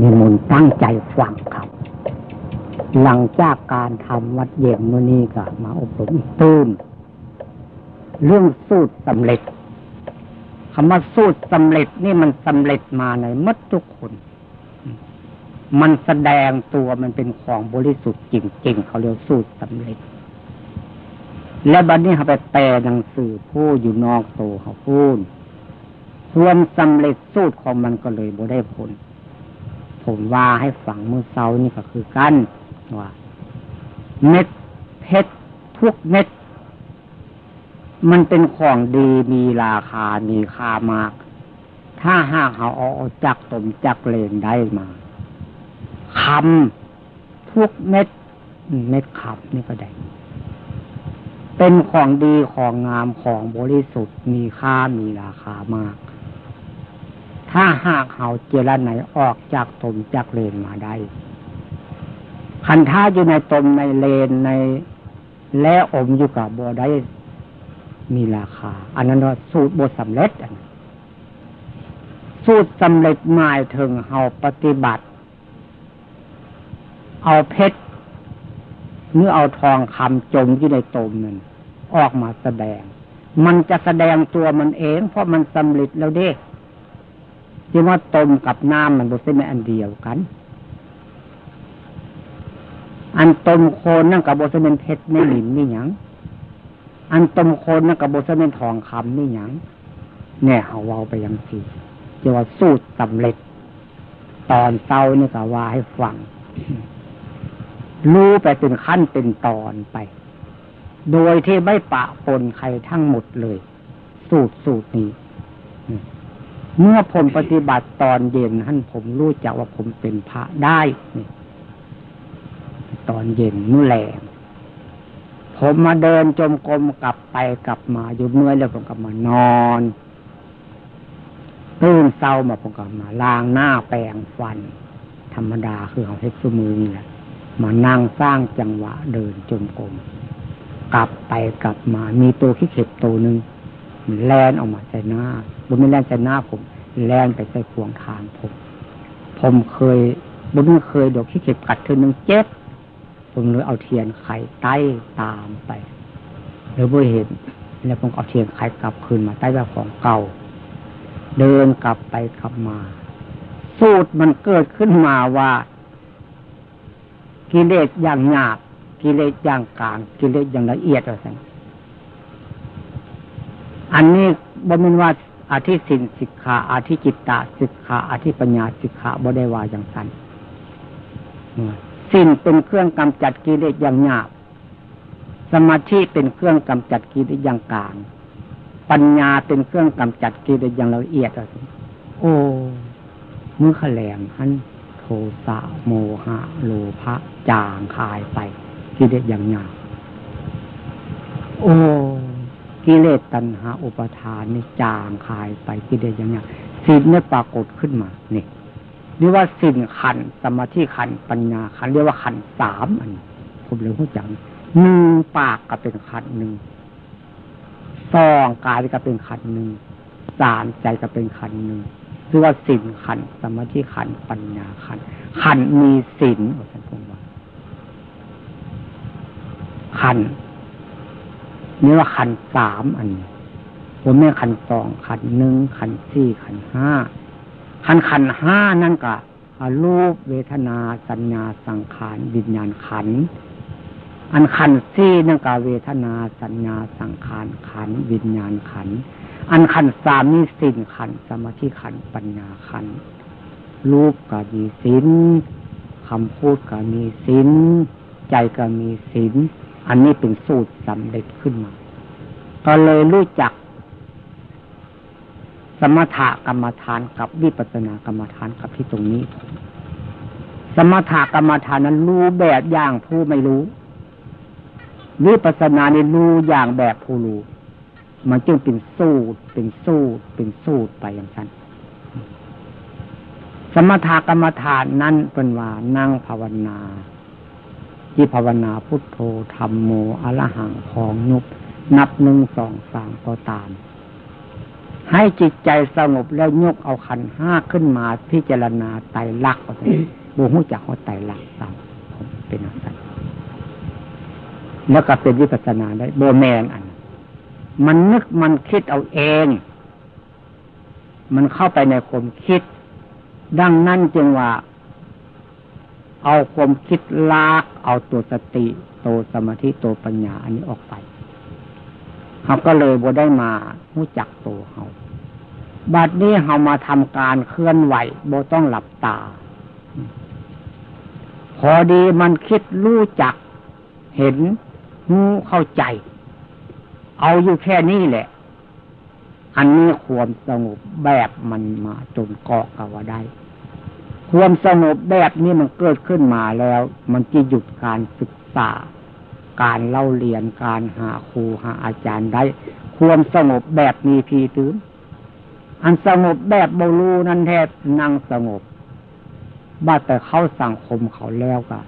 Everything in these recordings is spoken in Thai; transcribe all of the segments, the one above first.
นิมนต์ตั้งใจฟังครับ หลังจากการทำวัดเยี่ยมโน่นนี่ก็มาอบรมอีกตูนเรื่องสูตรสำเร็จคำว่าสูตรสำเร็จนี่มันสำเร็จมาในมัดทุกคน มันแสดงตัวมันเป็นของบริสุทธิ์จริงๆ เขาเรียกสูตรสำเร็จ และบัดนี้เขาไปแปลหนังสือผู้อยู่นอกโตเขาพูด ส่วนสำเร็จสูตรของมันก็เลยบ่ได้ผล ผมว่าให้ฝังมือเซานี่ก็คือกันว่าเม็ดเพชรทุกเม็ด มันเป็นของดีมีราคา มีค่ามาก ถ้าหาเขาเอาจักตมจักเลนได้มาคำทุกเม็ด เม็ดขับนี่ก็ได้ เป็นของดีของงามของบริสุทธิ์มีค่ามีราคามาก ถ้าหากเขาเจรไหนออกจากตมจากเลนมาได้คันท่าอยู่ในตมในเลนในและอมอยู่กับบัวได้มีราคา อันนั้นว่าสูตรบทสำเร็จสูตรสำเร็จหมายถึงเฮาปฏิบัติ เอาเพชรเมื่อเอาทองคำจมอยู่ในตมนั้นออกมาแสดง มันจะแสดงตัวมันเอง เพราะมันสำเร็จแล้วเด้ จึงว่าต้มกับน้ำมันบริเวณอันเดียวกัน อันต้มโคนนั่นกับบริเวณเพชรไม่หลินนี่หยัง อันต้มโคนนั่นกับบริเวณทองคำนี่หยังเนี่ยเขาเว้าไปยังสี่จะว่าสูตรสำเร็จ ตอนเศร้านี่ก็ว่าให้ฟังรู้ไปเป็นขั้นเป็นตอนไป โดยที่ไม่ปะปนใครทั้งหมดเลย สูตรสูตรนี้ เมื่อผมปฏิบัติตอนเย็นท่านผมรู้จักว่าผมเป็นพระได้ตอนเย็นนู่นแหลงผมมาเดินจมกรมกลับไปกลับมาอยู่เมื่อแล้วผมก็มานอนตื่นเศร้ามาผมก็มาล้างหน้าแปรงฟัน ธรรมดาคือเอาเท็กซ์มือนี่แหละมานั่งสร้างจังหวะเดินจมกรมกลับไปกลับมา มีตัวขี้เข็บตัวหนึ่งแลนออกมาใส่หน้า บุญไม่แล่นใส่หน้าผมแล่นไปใส่ขวงทางผม ผมเคยบุญไม่เคยดอกขี้เก็บกัดเธอหนึ่งเจ็บผมเลยเอาเทียนไขใต้ตามไปหรือบ่เห็นแล้วผมเอาเทียนไขกลับคืนมาใต้แบบของเก่า เดินกลับไปกลับมา สูตรมันเกิดขึ้นมาว่า กิเลสอย่างหยาบกิเลสอย่างกลาง กิเลสอย่างละเอียดอะไรสักอันนี้บ่เป็นว่า อาทิสินสิกขาอาทิจิตตาสิกขาอาทิปัญญาสิกขาบ่ได้ว่าอย่างสั้นสิ้นเป็นเครื่องกำจัดกิเลสอย่างหยาบ สมาธิเป็นเครื่องกำจัดกิเลสอย่างกลาง ปัญญาเป็นเครื่องกำจัดกิเลสอย่างละเอียดโอ้เมื่อขแลงหันโทสะโมหะ โลภะจางคายไปกิเลสอย่างหยาบโอ้ กิเลสตัณหาอุปทานนี่จางคายไปกิเลสอย่างนี้สินเนี่ยปรากฏขึ้นมานี่เรียกว่าสินขันสมาธิขันปัญญาขันเรียกว่าขันสามอันผมเลยพูดจังหนึ่งปากก็เป็นขันหนึ่งสองกายก็เป็นขันหนึ่งสามใจก็เป็นขันหนึ่งเรียกว่าสินขันสมาธิขันปัญญาขันขันมีสินท่านพูดว่าขัน นี่ว่าขันสามอันผมไม่ขันสองขันหนึ่งขันสี่ขันห้าขันขันห้านั่นก็รูปเวทนาสัญญาสังขารวิญญาณขัน อันขันสี่นั่นก็เวทนาสัญญาสังขารขันวิญญาณขัน อันขันสามนี่สิ้นขันสมาธิขันปัญญาขัน รูปก็มีสินคำพูดก็มีสินใจก็มีสินอันนี้เป็นสูตรสำเร็จขึ้นมา ก็เลยรู้จัก สมถกรรมฐานกับวิปัสสนากรรมฐานกับที่ตรงนี้ สมถกรรมฐานนั้นรู้แบบอย่างผู้ไม่รู้วิปัสสนาเนี่รู้อย่างแบบผู้รู้ มันจึงเป็นสูตร เป็นสูตร เป็นสูตรไปอย่างนั้น สมถกรรมฐานนั้นเป็นว่านั่งภาวนา ที่ภาวนาพุทโธธรรมโมอรหังของยุบ นับหนึ่งสองสามก็ตาม ให้จิตใจสงบแล้วยกเอาขันห้าขึ้นมาพิจารณาไตรลักษณ์บูหูจักว่าไตรลักษณ์ตามเป็นอะไรแล้วก็เป็นวิปัสสนาได้โบแมนอัน มันนึกมันคิดเอาเอง มันเข้าไปในความคิด ดังนั้นจึงว่า เอาความคิดลาก เอาตัวสติโตสมาธิโตปัญญา อันนี้ออกไป เขาก็เลยบ่ได้มาหู้จักตัวเขาบัดนี้เขามาทำการเคลื่อนไหวบ่ต้องหลับตา พอดีมันคิดรู้จัก เห็นหูเข้าใจ เอาอยู่แค่นี้แหละ อันนี้ความสงบแบบมันมาจนเกาะกับว่าได้ ความสงบแบบนี้มันเกิดขึ้นมาแล้ว มันจะหยุดการศึกษา การเล่าเรียนการหาครูหาอาจารย์ได้ ความสงบแบบมีพีตื้นอันสงบแบบบรูนั่นแทบนั่งสงบบ้าแต่เข้าสังคมเขาแล้วก็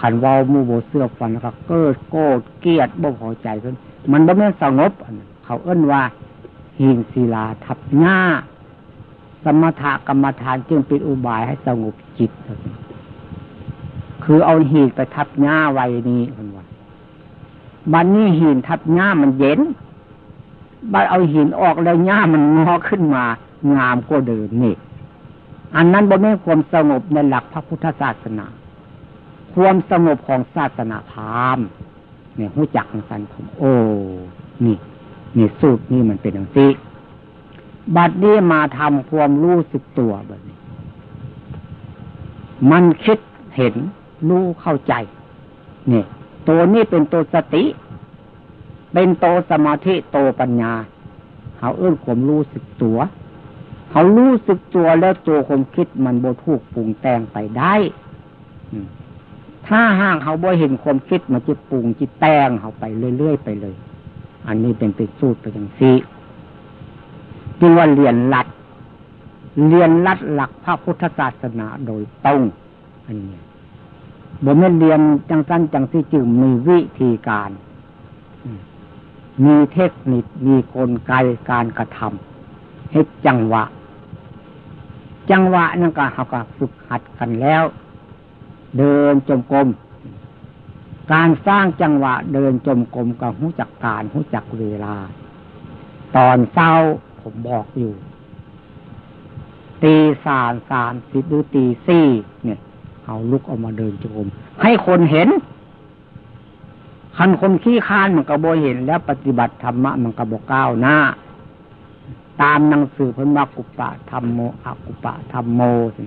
ขันวามูโบเสื้อฟันก็เกิดโกรธเกลียดบ่พอใจขึ้นมันบ่แม่นสงบเขาเอื้นว่าหินศิลาทับหน้า สมถะกรรมฐานจึงเป็นอุบายให้สงบจิต คือเอาหินไปทับหน้าไว้นี่ บันนี้หินทับหน้ามันเย็นบัดเอาหินออกแล้วหญ้ามันงอขึ้นมา งามก็เดิมนี่ อันนั้นบ่แม่ความสงบในหลักพระพุทธศาสนา ความสงบของศาสนาพราหมณ์เนี่ยหู้จักสันผมโอ้ นี่ นี่สูตรนี่มันเป็นอย่างนี้บัดนี้มาทำความรู้สึกตัวแบบนี้ มันคิดเห็นรู้เข้าใจ เนี่ย ตัวนี้เป็นตัวสติ เป็นโตสมาธิโตปัญญาเขาเอื้นผมรู้สึกตัวเขารู้สึกตัวแล้วตัวความคิดมันโบทุกปรุงแต่งไปได้ถ้าห้างเขาบ่เห็นความคิดมันจะปรุงจิตแต่งเขาไปเรื่อยๆไปเลย อันนี้เป็นเป็นสูตรไปอย่างซีจึงว่าเรียนลัด เรียนลัดหลักพระพุทธศาสนาโดยตรงอันนี้ บ่แม่เรียนจังสั้นจังที่จึงมีวิธีการ มีเทคนิคมีกลไกการกระทำให้จังหวะ จังหวะนั่นก็เขาก็ฝึกหัดกันแล้ว เดินจมกรมการสร้างจังหวะเดินจมกรมกับหูจักการหูจักเวลา ตอนเช้าผมบอกอยู่ ตีสามสามสิบหรือตีสี่เนี่ย เอาลุกออกมาเดินจมกรมให้คนเห็นคันคนขี้ค้านมันก็บ่เห็น แล้วปฏิบัติธรรมะมันก็บ่ก้าวหน้า ตามหนังสือพันว่ากุปะธรรมโมอกุปะธรรมโมสิ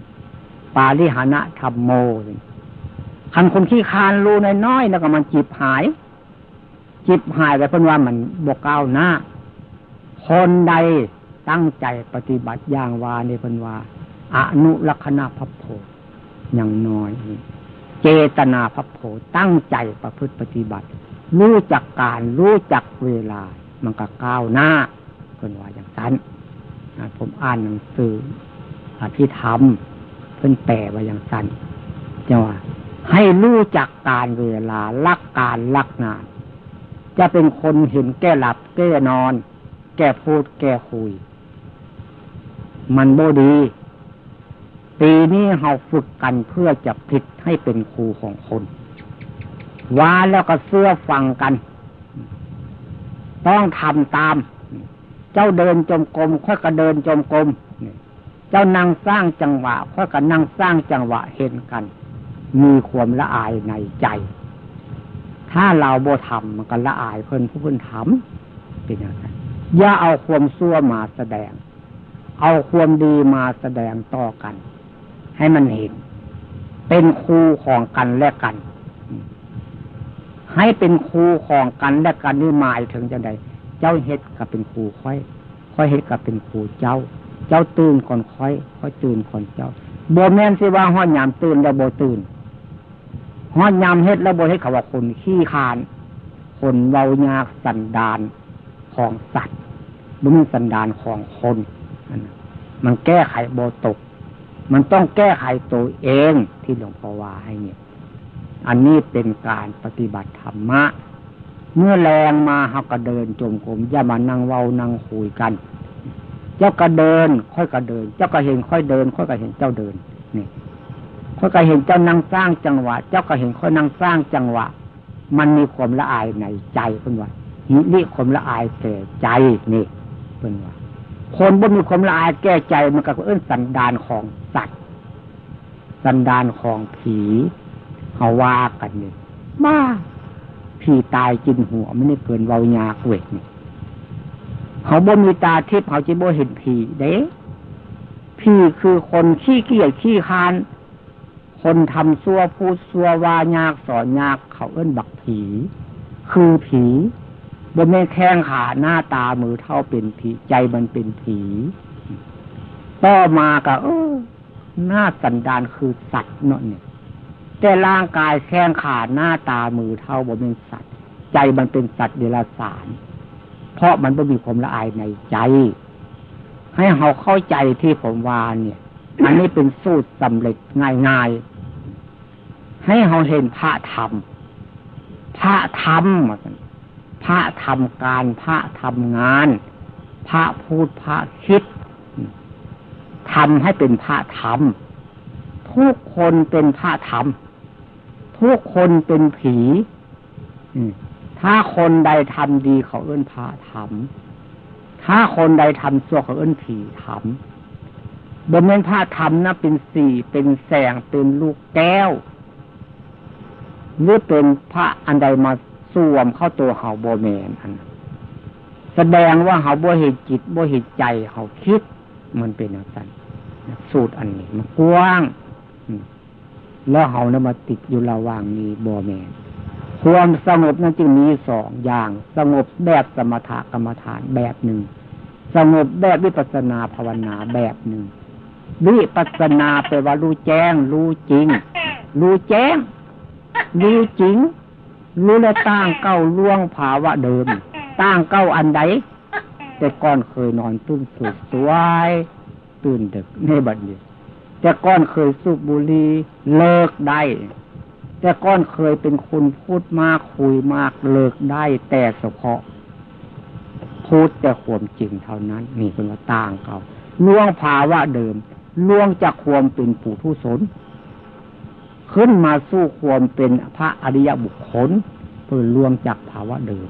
ปาลิหานะธรรมโมสิคันคนขี้คานรู้น้อยๆแล้วก็มันจิบหาย จิบหายไปเพิ่นว่ามันบกก้าวหน้า คนใดตั้งใจปฏิบัติอย่างวาในเพิ่นว่าอนุลักษณะพัพโพ อย่างน้อย เจตนาพระโพตั้งใจประพฤติปฏิบัติ รู้จักการรู้จักเวลา มันก็ก้าวหน้าเป็นว่าอย่างนั้นผมอ่านหนังสืออภิธรรมเพิ่นแปลว่าอย่างนั้นจะว่า ให้รู้จักการเวลาลักการลักงาน จะเป็นคนเห็นแก้หลับแก้นอน แก้พูดแก้คุย มันโบดี ปีนี้เราฝึกกันเพื่อจะผิดให้เป็นครูของคนว่าแล้วก็เสื้อฟังกัน ต้องทำตาม เจ้าเดินจมกรมค่อยก็เดินจมกรมเจ้านั่งสร้างจังหวะค่อยก็นั่งสร้างจังหวะเห็นกัน มีความละอายในใจ ถ้าเราโบทำมันก็ละอายเพิ่นผู้เพิ่นทำเป็นอย่างไรอย่าเอาความซั่วมาแสดง เอาความดีมาแสดงต่อกัน ให้มันเห็น เป็นครูของกันและกัน ให้เป็นครูของกันและกันนี่หมายถึงจะไดเจ้าเฮ็ดกับเป็นครูค่อย ค่อยเฮ็ดกับเป็นครูเจ้า เจ้าตื่นก่อนค่อย ค่อยตื่นก่อนเจ้าโบแมนสิว่าห้อยยามตื่นแล้วโบตื่นห้อยยามเฮ็ดแล้วโบเฮ็ดเขาว่าคนขี้คาน คนเว้ายากสันดานของสัตว์บุญสันดานของคน มันแก้ไขโบตก มันต้องแก้ไขตัวเองที่หลวงพ่อว่าให้เนี่ย อันนี้เป็นการปฏิบัติธรรมะ เมื่อแรงมาเขาก็เดินจงกรมอย่ามานั่งเว้านั่งคุยกัน เจ้าก็เดิน ค่อยก็เดิน เจ้าก็เห็นค่อยเดิน ค่อยก็เห็นเจ้าเดินนี่ค่อยก็เห็นเจ้านั่งสร้างจังหวะ เจ้าก็เห็นค่อยนั่งสร้างจังหวะ มันมีความละอายในใจเป็นว่านี่ความละอายแก่ใจนี่เป็นว่า คนบ่มีความละอายแก้ใจมันก็เอื้นสันดานของสัตว์ สันดานของผีเขาว่ากันนี่มาผีตายจินหัวมันนี่เกินเวายาเวกนี่เขาบ่มีตาทิพย์เขาจะบ่เห็นผีเด้ผีคือคนขี้เกียจขี้คาน คนทำซัวพูดซัวว่ายากสอนยากเขาเอื้นบักผี คือผี บนแม่แข้งขาหน้าตามือเท่าเป็นผี ใจมันเป็นผีต่อมาก็เออหน้าสันดานคือสัตว์เนาะเนี่ย แต่ร่างกายแข้งขาหน้าตามือเท่าบ่เป็นสัตว์ ใจมันเป็นสัตว์เดรัจฉาน เพราะมันไม่มีความละอายในใจ ให้เขาเข้าใจที่ผมว่าเนี่ย อันนี้เป็นสูตรสำเร็จง่ายๆให้เขาเห็นพระธรรม พระธรรม พระทำการพระทำงาน พระพูดพระคิดทำให้เป็นพระธรรม ทุกคนเป็นพระธรรม ทุกคนเป็นผีถ้าคนใดทำดีเขาเอื้นพระธรรม ถ้าคนใดทำชั่วเขาเอื้นผีธรรมบนเน้นพระธรรมนะเป็นสี่เป็นแสงเป็นลูกแก้วหรือเป็นพระอันใดมา สวมเข้าตัวเขาโบแมนอัน แสดงว่าเขาโบเหตุจิตโบเหตุใจเขาคิดมันเป็นอย่างนั้นสูตรอันนี้มันกว้างแล้วเขาเนี่ยมาติดอยู่ระหว่างนี้โบแมนความสงบนั้นจึงมีสองอย่าง สงบแบบสมถกรรมฐานแบบหนึ่ง สงบแบบวิปัสนาภาวนาแบบหนึ่งวิปัสนาแปลว่ารู้แจ้ง รู้จริง รู้แจ้ง รู้จริง รู้และตั้งเก้าล่วงภาวะเดิม ตั้งเก้าอันใดแต่ก่อนเคยนอนตุ้นสุดสวยตื่นดึกในบัดนี้ แต่ก่อนเคยสูบบุหรี่เลิกได้ แต่ก่อนเคยเป็นคนพูดมากคุยมากเลิกได้ แต่เฉพาะ พูดแต่ความจริงเท่านั้นนี่เป็นว่าต่างเก่าล่วงภาวะเดิมล่วงจากความเป็นปู่ทุศน ขึ้นมาสู้ความเป็นพระอริยบุคคลเพื่อล่วงจากภาวะเดิม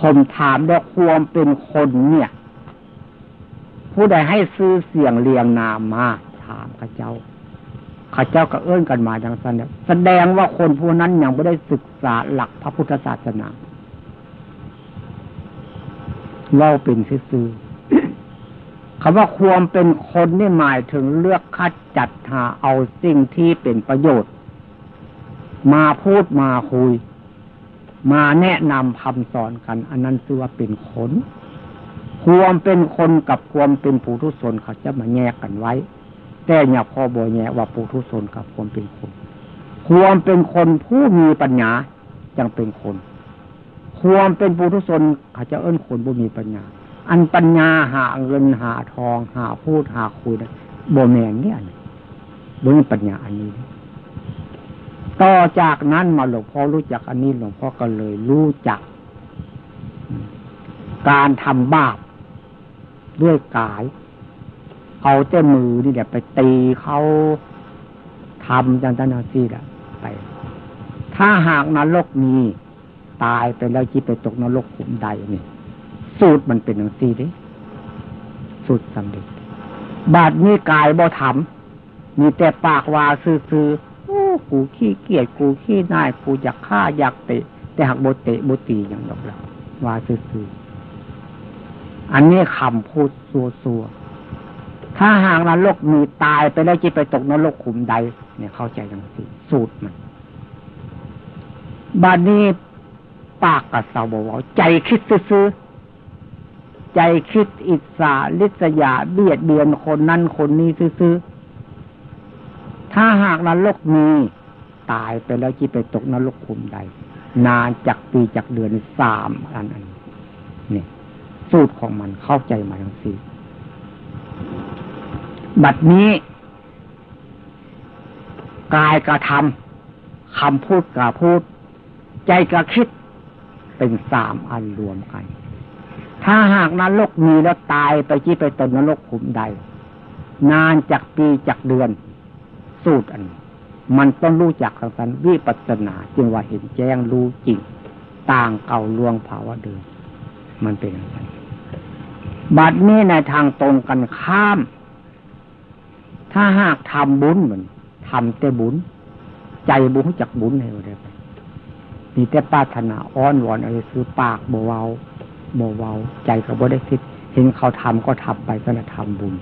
ผมถามด้วความเป็นคนเนี่ย ผู้ใดให้ซื้อเสียงเรียงนามมา ถามข้าเจ้าข้าเจ้าก็เอื้อนกันมาจังสันเนี่ยแสดงว่าคนผู้นั้นยังไม่ได้ศึกษาหลักพระพุทธศาสนาเราเป็นซื้อคำว่าความเป็นคนนี่หมายถึงเลือกคัดจัดหาเอาสิ่งที่เป็นประโยชน์ มาพูดมาคุย มาแนะนำคำสอนกัน อันนั้นคือว่าเป็นคนความเป็นคนกับความเป็นผู้ทุศนเขาจะมาแยกกันไว้ แต่อย่าพอบ่แยกว่าผู้ทุศนกับความเป็นคน ความเป็นคนผู้มีปัญญาจังเป็นคน ความเป็นผู้ทุศนเขาจะเอิ้นคนผู้มีปัญญา อันปัญญาหาเงินหาทอง หาพูดหาคุยโบแมนเนี่ยบ่มีปัญญาอันนี้ ต่อจากนั้นมาหลวงพ่อรู้จักอันนี้หลวงพ่อก็เลยรู้จัก การทำบาปด้วยกาย เอาเจ้มือนี่เดี๋ยวไปตีเขาทำจันทนาซีละไป ถ้าหากนรกมีตายไปแล้วจีไปตกนรกขุมใดนี่สูตรมันเป็นอย่างซีดิสูตรสำเร็จบาดนี้กายบ่ทำมีแต่ปากวาซื่อ กูขี้เกียจกูขี้นายกูอยากฆ่าอยากเตะ แต่หากโบเตะโบตีอย่างดอกละว่าซื่อๆอันนี้คำพูดซัวซัวถ้าหากนรกมีตายไปแล้วจะไปตกนรกขุมใด เนี่ยเข้าใจอย่างสิสูตรมันบาดนี้ปากกับสาวบอกว่าใจคิดซื้อใจคิดอิสาลิษยาเบียดเบียนคนนั้นคนนี้ซื้อ ถ้าหากนรกมีตายไปแล้วจีไปตกนรกคุมใด นานจากปีจากเดือนสามอันอันนี่สูตรของมันเข้าใจมาทั้งสี่บัดนี้ กายกระทำคำพูดกระพูด ใจกระคิดเป็นสามอันรวมกัน ถ้าหากนรกมีแล้วตายไปที่ไปตนนรกขุมใด นานจากปีจากเดือน สูตรอันมันต้องรู้จักทางสันวิปัสนาจึงว่าเห็นแจ้งรู้จริงต่างเก่าลวงภาวะเดิมมันเป็นอย่างไรบัดนี้ในทางตรงกันข้าม ถ้าหากทำบุญเหมือนทำแต่บุญ ใจบุญจากบุญให้ได้ไปมีแต่ปาถนาอ้อนวอนอะไรคือปากบเวาบเวาใจก็บ่ได้คิด เห็นเขาทำก็ทำไปก็จะทำบุญ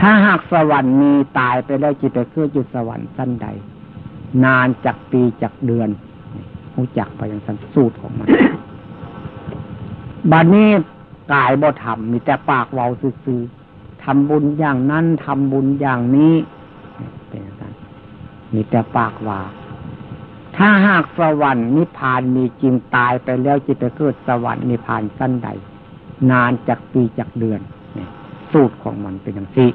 ถ้าหากสวรรค์มีตายไปแล้วจิตไปเคือจุดสวรรค์สั้นใด นานจากปีจากเดือนรู้จักไปอย่างสันสูตรของมันบัดนี้กายบ่ทำมีแต่ปากเว้าซื่อทำบุญอย่างนั้นทำบุญอย่างนี้เป็นอย่างนั้นมีแต่ปากว่า ถ้าหากสวรรค์นิพพานมีจริงตายไปแล้วจิตไปเกิดสวรรค์นิพพานสั้นใด นานจากปีจากเดือน สูตรของมันเป็นอย่างนี้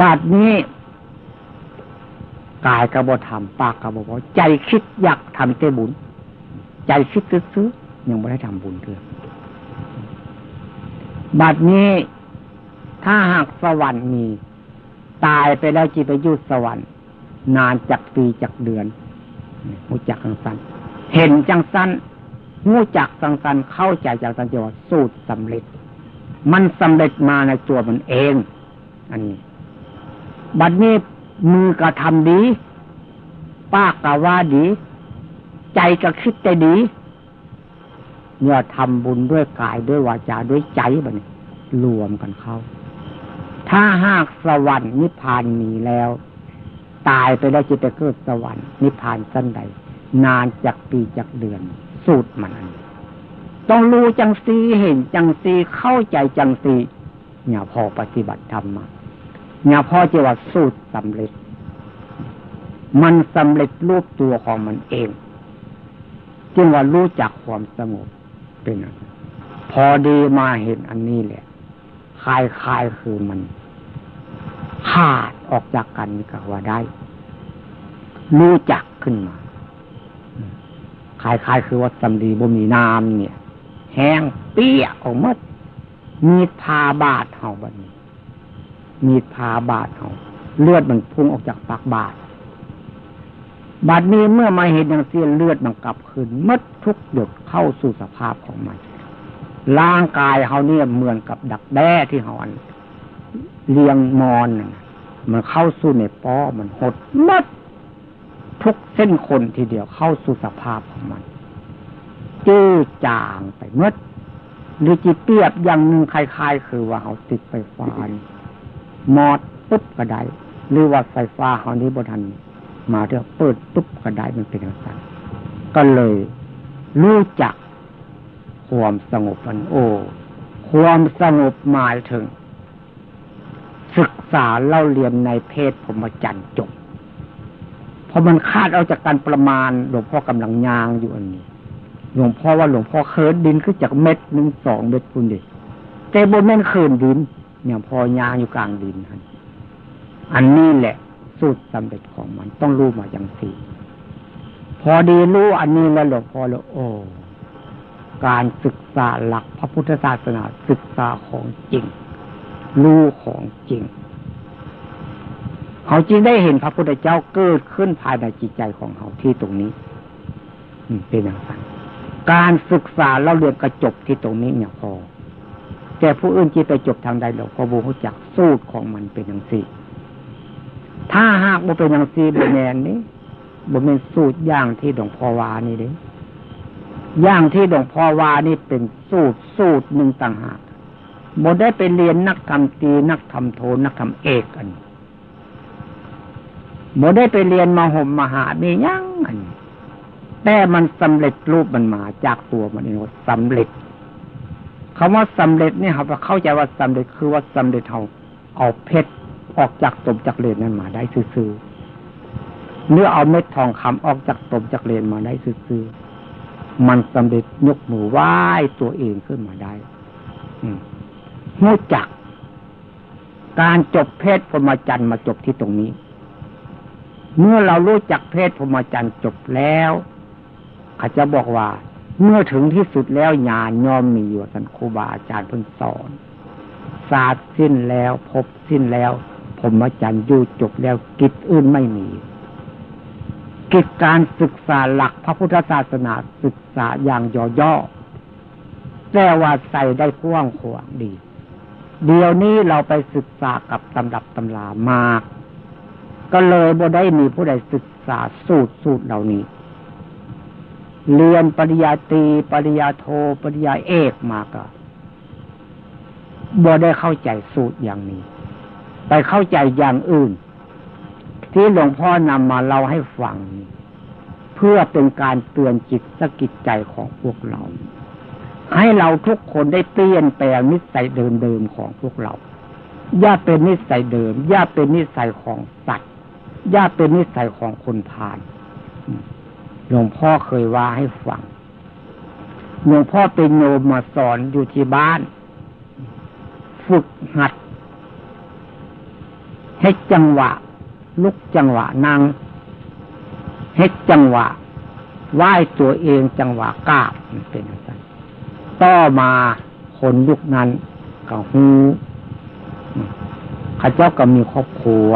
บาดนี้กายกระบทำปากกระบอกใจคิดอยากทำเตบุญ ใจคิดซื้อยังไม่ได้ทำบุญเถอะบัดนี้ถ้าหากสวรรค์มี ตายไปแล้วจีไปยุดสวรรค์ นานจากปีจากเดือนหูจักจังสันเห็นจังสันหูจักจังสันเข้าใจจากสันเจว่าสูตรสำเร็จ มันสำเร็จมาในตัวมันเอง อันนี้ บัดนี้มือกระทำดี ปากกะว่าดี ใจก็คิดใจดีเนี่ยทำบุญด้วยกายด้วยวาจาด้วยใจบันรวมกันเข้า ถ้าหากสวรรค์นิพพานมีแล้ว ตายไปแล้วจิตไปเกิดสวรรค์นิพพานสั้นใด นานจากปีจากเดือน สูตรมันอัน ต้องรู้จังซีเห็นจังซีเข้าใจจังซีเนี่ยพอปฏิบัติธรรมมาเนี่ยพอจะว่าสูตรสำเร็จ มันสำเร็จรูปตัวของมันเอง จึงว่ารู้จักความสงบเป็นพอดีมาเห็นอันนี้แหละคลายคลายคือมันขาดออกจากกันก็ว่าได้ รู้จักขึ้นมาคลายคลายคือว่าสำลีบ่มีน้ำเนี่ย แห้งเปี้ยออกมดมีพาบาดเห่าบันนี้ มีพาบาดเห่าเลือดมันพุ่งออกจากปากบาดบาดนี้เมื่อมาเห็นอย่างเสียเลือดมันกลับคืนมดทุกหยดเข้าสู่สภาพของมันร่างกายเขาเนี่ยเหมือนกับดักแด้ที่เขาอันเลียงมอนมันเข้าสู่ในป้อมันหดมดทุกเส้นคนทีเดียวเข้าสู่สภาพของมัน จื้อจางไปเมดหรือจีเปียบอย่างหนึ่งคล้ายๆ คือว่าเขาติดไฟฟ้ามอดปุ๊บก็ได้หรือว่าไฟฟ้าเขานี้บทันมาเถอะเปิดปุ๊บก็ได้มันเป็นอย่างนั้นก็เลยรู้จักความสงบมันโอ้ความสงบหมายถึง ศึกษาเล่าเรียนในเพศพรมจันทร์จบพอมันคาดเอาจากการประมาณหลวงพ่อกำลังยางอยู่อันนี้ หลวงพ่อว่าหลวงพ่อเคิร์ดดินขึ้นจากเม็ดหนึ่งสองเม็ดคุณดิแต่บนแม่นเคิร์ดินเนี่ยพอยางอยู่กลางดินอันนี้แหละสูตรสำเร็จของมันต้องรู้มาอย่างสี่พอดีรู้อันนี้แล้วหลวงพ่อแล้วโอ้การศึกษาหลักพระพุทธศาสนาศึกษาของจริง รู้ของจริงเขาจริงได้เห็นพระพุทธเจ้าเกิดขึ้นภายในจิตใจของเขาที่ตรงนี้เป็นอย่างไร การศึกษาเราเรียนกระจบที่ตรงนี้เนี่ยพอ แต่ผู้อื่นจีไปจบทางใดเราก็บูรู้จักสูตรของมันเป็นอย่างสี่ ถ้าหากบ่เป็นอย่างสี่บ่แมนนี้บ่เป็นสูตรอย่างที่หลวงพ่อวานี่เด้อย่างที่หลวงพ่อวานี่เป็นสูตรสูตรหนึ่งต่างหากบ่ได้ไปเรียนนักทำตี นักทำโทนักทำเอกอันบ่ได้ไปเรียนมหมมหาเมียังอัน แต่มันสำเร็จรูปมันมาจากตัวมันเองว่าสำเร็จคำว่าสำเร็จนี่เขาเข้าใจว่าสำเร็จคือว่าสำเร็จเขาเอาเพชรออกจากตมจากเลนนั้นมาได้ซื่อเนื้อเอาเม็ดทองคำออกจากตมจากเลนมาได้ซื่อมันสำเร็จยกมือไหว้ตัวเองขึ้นมาได้รู้จัก การจบเพศพรหมจรรย์มาจบที่ตรงนี้ เมื่อเรารู้จักเพศพรหมจรรย์จบแล้ว อาจะบอกว่า เมื่อถึงที่สุดแล้วญาณยอมมีอยู่สันครูบาอาจารย์เพิ่งสอน ศาสตร์สิ้นแล้วพบสิ้นแล้วผมอาจารย์ยู่จบแล้วกิจอื่นไม่มี กิจการศึกษาหลักพระพุทธศาสนาศึกษาอย่างย่อๆแต่ว่าใส่ได้กว้างขวางดี เดี๋ยวนี้เราไปศึกษากับตำรับตำรามาก ก็เลยบ่ได้มีผู้ใดศึกษาสูตรสูตรเหล่านี้ เรียนปริญญาตรีปริญญาโทปริญญาเอกมาก็บ่ได้เข้าใจสูตรอย่างนี้ ไปเข้าใจอย่างอื่น ที่หลวงพ่อนำมาเล่าให้ฟัง เพื่อเป็นการเตือนจิตสกิจใจของพวกเรา ให้เราทุกคนได้เปลี่ยนแปลงนิสัยเดิมๆของพวกเรา อย่าเป็นนิสัยเดิม อย่าเป็นนิสัยของสัตว์ อย่าเป็นนิสัยของคนพาล หลวงพ่อเคยว่าให้ฟังหลวงพ่อเป็นโยมมาสอนอยู่ที่บ้าน ฝึกหัด ให้จังหวะ ลุกจังหวะนั่งให้จังหวะไหว้ตัวเองจังหวะก้าบเป็นอย่างนั้นต่อมาคนยุคนั้นก็ฮูข้าเจ้าก็มีครอบครัว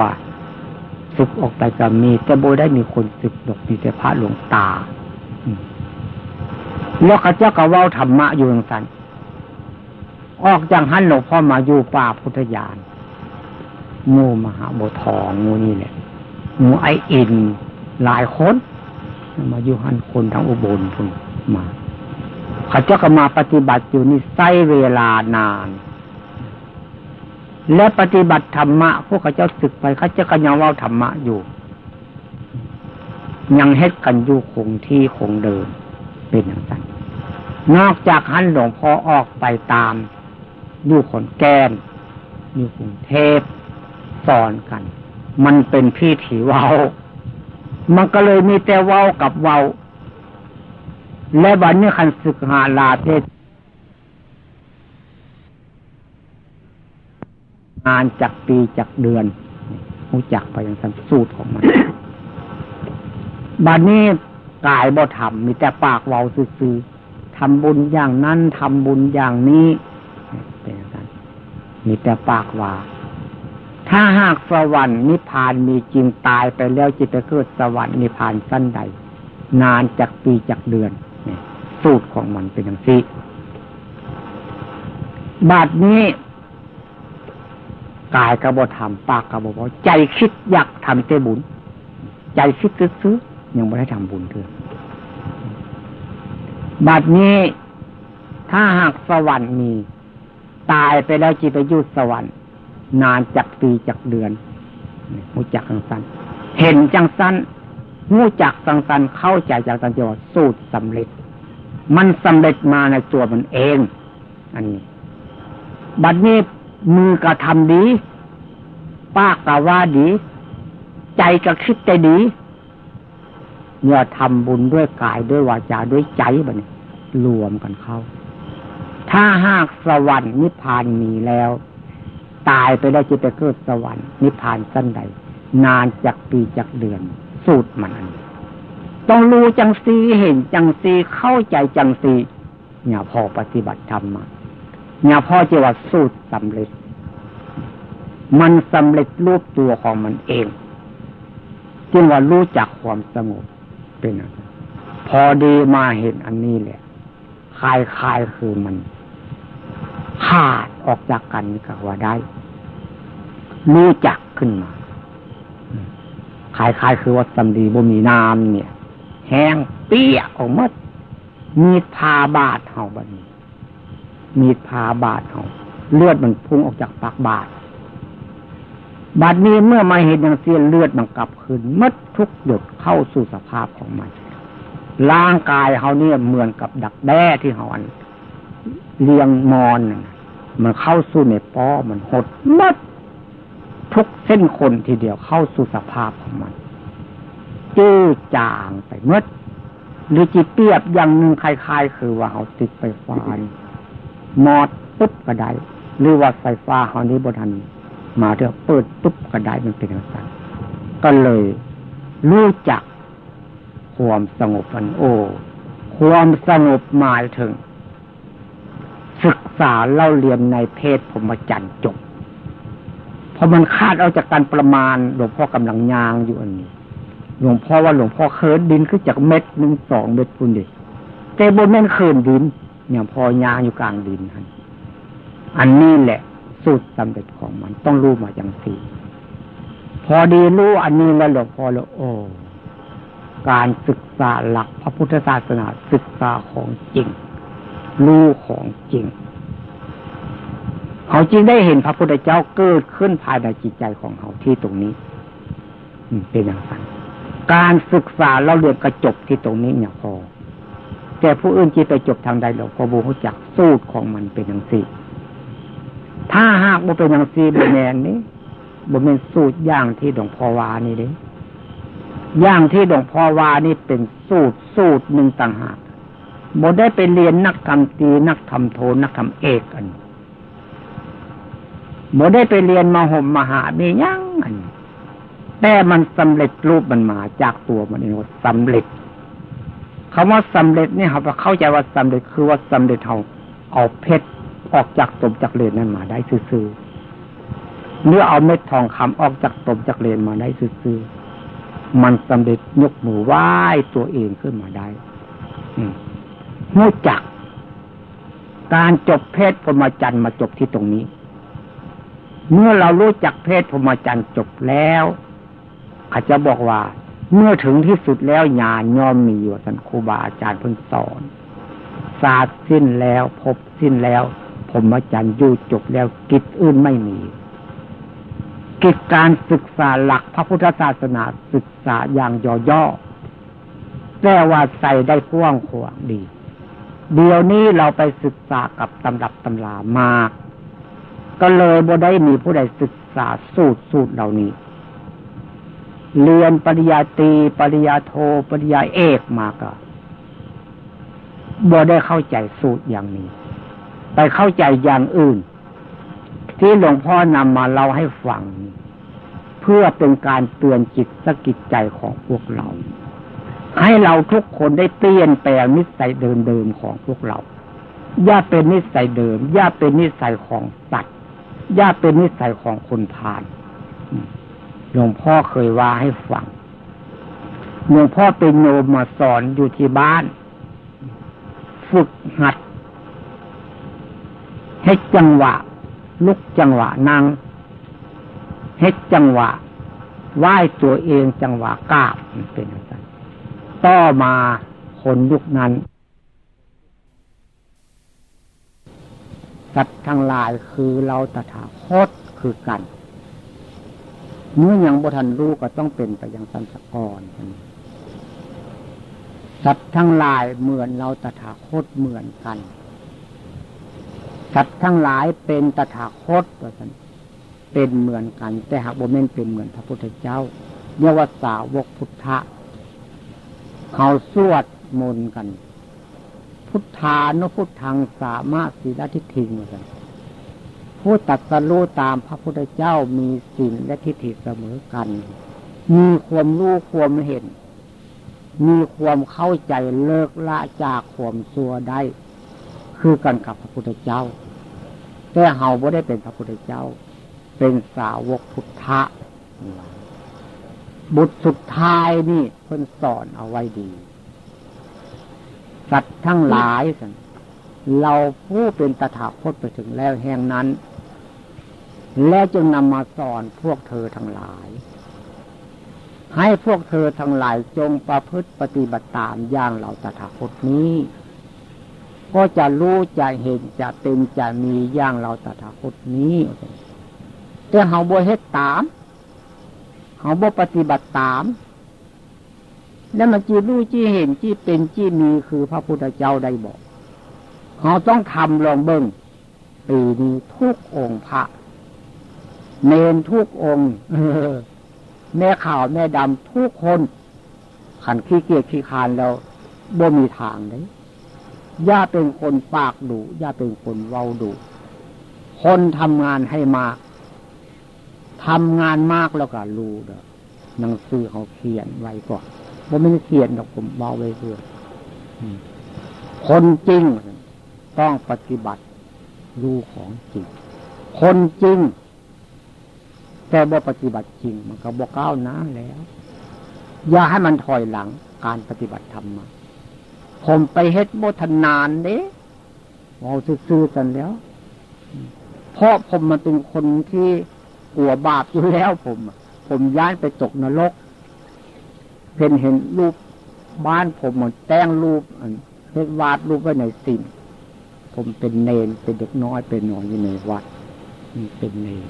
ศึกออกไปก็มี แต่โบได้มีคนศึกดอกมีแต่พระหลวงตาแล้วข้าเจ้าก็เว้าธรรมะอยู่อย่างนั้นออกจากหันหลวงพ่อมาอยู่ป่าพุทธยานงูมหาโบทองงูนี่แหละงูไออินหลายคน มาอยู่หันคนทั้งอุบลพุ่นมาข้าเจ้าก็มาปฏิบัติอยู่นี่ใช้เวลานาน และปฏิบัติธรรมะ พวกเขาเจ้าศึกไปเขาจะกันยังว่าธรรมะอยู่ ยังเฮ็ดกันอยู่คงที่คงเดิมเป็นอย่างนั้นนอกจากหันหลวงพ่อออกไปตามอยู่ขนแก้นอยู่กรุงเทพสอนกัน มันเป็นพี่ถีเว้า มันก็เลยมีแต่เว้ากับเว้า และวันนี้คันศึกหาลาเพศ งานจากปีจากเดือนรู้จักไปอย่างสันสูตรของมันบัดนี้กายบ่ทำมีแต่ปากเว้าซื่อทำบุญอย่างนั้นทำบุญอย่างนี้เป็นอย่างนั้นมีแต่ปากว่า ถ้าหากสวรรค์นิพพานมีจริงตายไปแล้วจิตไปเกิดสวรรค์นิพพานสั้นใด นานจากปีจากเดือนสูตรของมันเป็นอย่างนี้บาดนี้ กายกระบอทำปากกระบอใจคิดอยากทำเจ้บุญ ใจคิดซื้อยังไม่ได้ทำบุญเลยบัดนี้ถ้าหากสวรรค์มี ตายไปแล้วจีไปยุดสวรรค์ นานจากปีจากเดือนมูจักจังสันเห็นจังสันมูจักจังสันเข้าใจจากตันเจวสูตรสำเร็จ มันสำเร็จมาในตัวมันเอง อันนี้ บัดนี้ มือกระทำดี ปากกะว่าดี ใจก็คิดใจดีเมื่อทำบุญด้วยกายด้วยวาจาด้วยใจบันรวมกันเข้า ถ้าหากสวรรค์นิพพานมีแล้ว ตายไปได้จะไปเกิดสวรรค์นิพพานสั้นใด นานจากปีจากเดือน สูตรมัน ต้องรู้จังซีเห็นจังซีเข้าใจจังซีเนี่ยพอปฏิบัติธรรมมา เนี่ยพ่อจะว่าสูตรสำเร็จ มันสำเร็จรูปตัวของมันเองจึงว่ารู้จักความสงบเป็นอะไรพอดีมาเห็นอันนี้แหละคลายคลายคือมันขาดออกจากกันก็ว่าได้ รู้จักขึ้นมาคลายคลายคือว่าสำดีบ่มีน้ำเนี่ย แห้งเปี้ยออกมดมีพาบาดเห่าบันนี้ มีดพาบาดเขาเลือดมันพุ่งออกจากปากบาดบาดนี้เมื่อมาเห็นอย่างเสียเลือดมันกลับคืนมัดทุกหยดเข้าสู่สภาพของมันร่างกายเขาเนี่ยเหมือนกับดักแด้ที่เขาอันเลี้ยงมอนมันเข้าสู่ในป้อมันหดมัดทุกเส้นคนทีเดียวเข้าสู่สภาพของมันจื้อจางไปมัดหรือจิตเปียบอย่างหนึ่งคล้ายๆ คือว่าเขาติดไปฟาน มอดปุ๊บก็ได้หรือว่าไฟฟ้าเขานี้บทันมาเถอะเปิดปุ๊บก็ได้มันเป็นอย่างนั้นก็เลยรู้จักความสงบมันโอ้ความสงบหมายถึง ศึกษาเล่าเรียนในเพศพรมจันทร์จบพอมันคาดเอาจากการประมาณหลวงพ่อกำลังยางอยู่อันนี้หลวงพ่อว่าหลวงพ่อเคินดินขึ้นจากเม็ดหนึ่งสองเม็ดปุ่นดิแต่บนแม่นเคินดิน เนี่ยพอยางอยู่กลางดินอันนี้แหละสูตรสำเร็จของมันต้องรู้มาอย่างสี่ พอดีรู้อันนี้แล้วหลวงพ่อแล้วโอ้การศึกษาหลักพระพุทธศาสนาศึกษาของจริง รู้ของจริงเขาจริงได้เห็นพระพุทธเจ้าเกิดขึ้นภายในจิตใจของเขาที่ตรงนี้เป็นอย่างนั้นการศึกษาเราเรียนกระจบที่ตรงนี้เนี่ยพอ แต่ผู้อื่นจีไปจบทางใดหลวงพ่อบูรู้จักสูตรของมันเป็นอย่างสี่ถ้าหากว่เป็นอย่างสี่บแมนนี้บเป็นสูตรอย่างที่หลวงพ่อวานี่เด้อย่างที่หลวงพ่อวานี่เป็นสูตรสูตรหนึ่งต่างหากบ่ได้ไปเรียนนักทำตีนักทำโทนักทำเอกอันบ่ได้ไปเรียนมาห่มมหาเมียังอันแต่มันสำเร็จรูปมันมาจากตัวมันเองว่าสำเร็จ คำว่าสำเร็จเนี่ยเขาเข้าใจว่าสำเร็จคือว่าสำเร็จเขาเอาเพชรออกจากตมจากเลนนั้นมาได้ซื่อเนื้อเอาเม็ดทองคำออกจากตมจากเลนมาได้ซื่อมันสำเร็จยกมือไหว้ตัวเองขึ้นมาได้รู้จัก การจบเพศพรหมจรรย์มาจบที่ตรงนี้ เมื่อเรารู้จักเพศพรหมจรรย์จบแล้วอาจจะบอกว่า เมื่อถึงที่สุดแล้วญาณย่อมมีอยู่สันครูบาอาจารย์เพิ่งสอนศาสตร์สิ้นแล้ว พบสิ้นแล้วพรหมจรรย์ยู่จบแล้วกิจอื่นไม่มี กิจการศึกษาหลักพระพุทธศาสนาศึกษาอย่างย่อๆแต่ว่าใส่ได้กว้างขวางดี เดี๋ยวนี้เราไปศึกษากับตำรับตำรามาก ก็เลยบ่ได้มีผู้ใดศึกษาสูตรสูตรเหล่านี้ เรียนปริญญาตรีปริญญาโทปริญญาเอกมาก็บ่ได้เข้าใจสูตรอย่างนี้ ไปเข้าใจอย่างอื่น ที่หลวงพ่อนำมาเล่าให้ฟัง เพื่อเป็นการเตือนจิตสกิจใจของพวกเรา ให้เราทุกคนได้เปลี่ยนแปลงนิสัยเดิมๆของพวกเรา อย่าเป็นนิสัยเดิม อย่าเป็นนิสัยของสัตว์อย่าเป็นนิสัยของคนพาล หลวงพ่อเคยว่าให้ฟังหลวงพ่อเป็นโยมมาสอนอยู่ที่บ้าน ฝึกหัด ให้จังหวะ ลุกจังหวะนั่งเฮ็ดจังหวะไหว้ตัวเองจังหวะก้าบเป็นอะไรต่อมาคนยุคนั้นสัตว์ทั้งหลายคือเราตถาคตคือกัน เมื่อยังบุทันรู้ก็ต้องเป็นไปอย่างสันสกรสัตว์ทั้งหลายเหมือนเราตถาคตเหมือนกัน สัตว์ทั้งหลายเป็นตถาคตว่าสันเป็นเหมือนกัน แต่หากบ่เม่นเป็นเหมือนพระพุทธเจ้าเรียกว่าสาวกพุทธะเขาสวดมนต์กัน พุทธานุพุทธังสามารถสีลทิฏฐิว่าสัน ผู้ตัดสรู้ตามพระพุทธเจ้ามีสิ่งและทิฏฐิเสมอกัน มีความรู้ความเห็น มีความเข้าใจเลิกละจากความซัวได้ คือกันกับพระพุทธเจ้า แต่เฮาบ่ได้เป็นพระพุทธเจ้า เป็นสาวกพุทธะบุตรสุดท้ายนี่เพิ่นสอนเอาไว้ดี สัตว์ทั้งหลายสันเราผู้เป็นตถาคตไปถึงแล้วแห่งนั้น แล้วจึงนำมาสอนพวกเธอทั้งหลาย ให้พวกเธอทั้งหลายจงประพฤติปฏิบัติตามอย่างเราตถาคตนี้ ก็จะรู้จะเห็นจะเป็นจะมีอย่างเราตถาคตนี้แต่เขาบ่เฮ็ดตามเขาบ่ปฏิบัติตามแล้วมันจีรู้จีเห็นจีเป็นจีมีคือพระพุทธเจ้าได้บอกเขาต้องทำลองเบิ้งปีนี้ทุกองค์พระ เนนทุกองค์แม่ข่าวแม่ดำทุกคนขันขี้เกียจขี้คานแล้วบ่มีทางเลยย่าเป็นคนปากดุย่าเป็นคนเว้าดุคนทำงานให้มากทำงานมากแล้วก็รู้เด้อหนังสือเขาเขียนไว้ก่อนว่าไม่ได้เขียนดอกผมเบาไว้เพื่อคนจริง ต้องปฏิบัติรู้ของจริง คนจริง แต่บ่ปฏิบัติจริง มันก็บ่ก้าวหน้าแล้ว อย่าให้มันถอยหลังการปฏิบัติธรรมมาผมไปเฮ็ดโมทนานเด้เราซื่อๆกันแล้ว เพราะผมมาเป็นคนที่กลัวบาปอยู่แล้วผม ผมย้ายไปตกนรก เพ่นเห็นรูปบ้านผมหมดแต่งรูปเฮ็ดวาดรูปไว้ในสิ่งผมเป็นเนนเป็นเด็กน้อยเป็นหนอนอยู่ในวัดเป็นเนน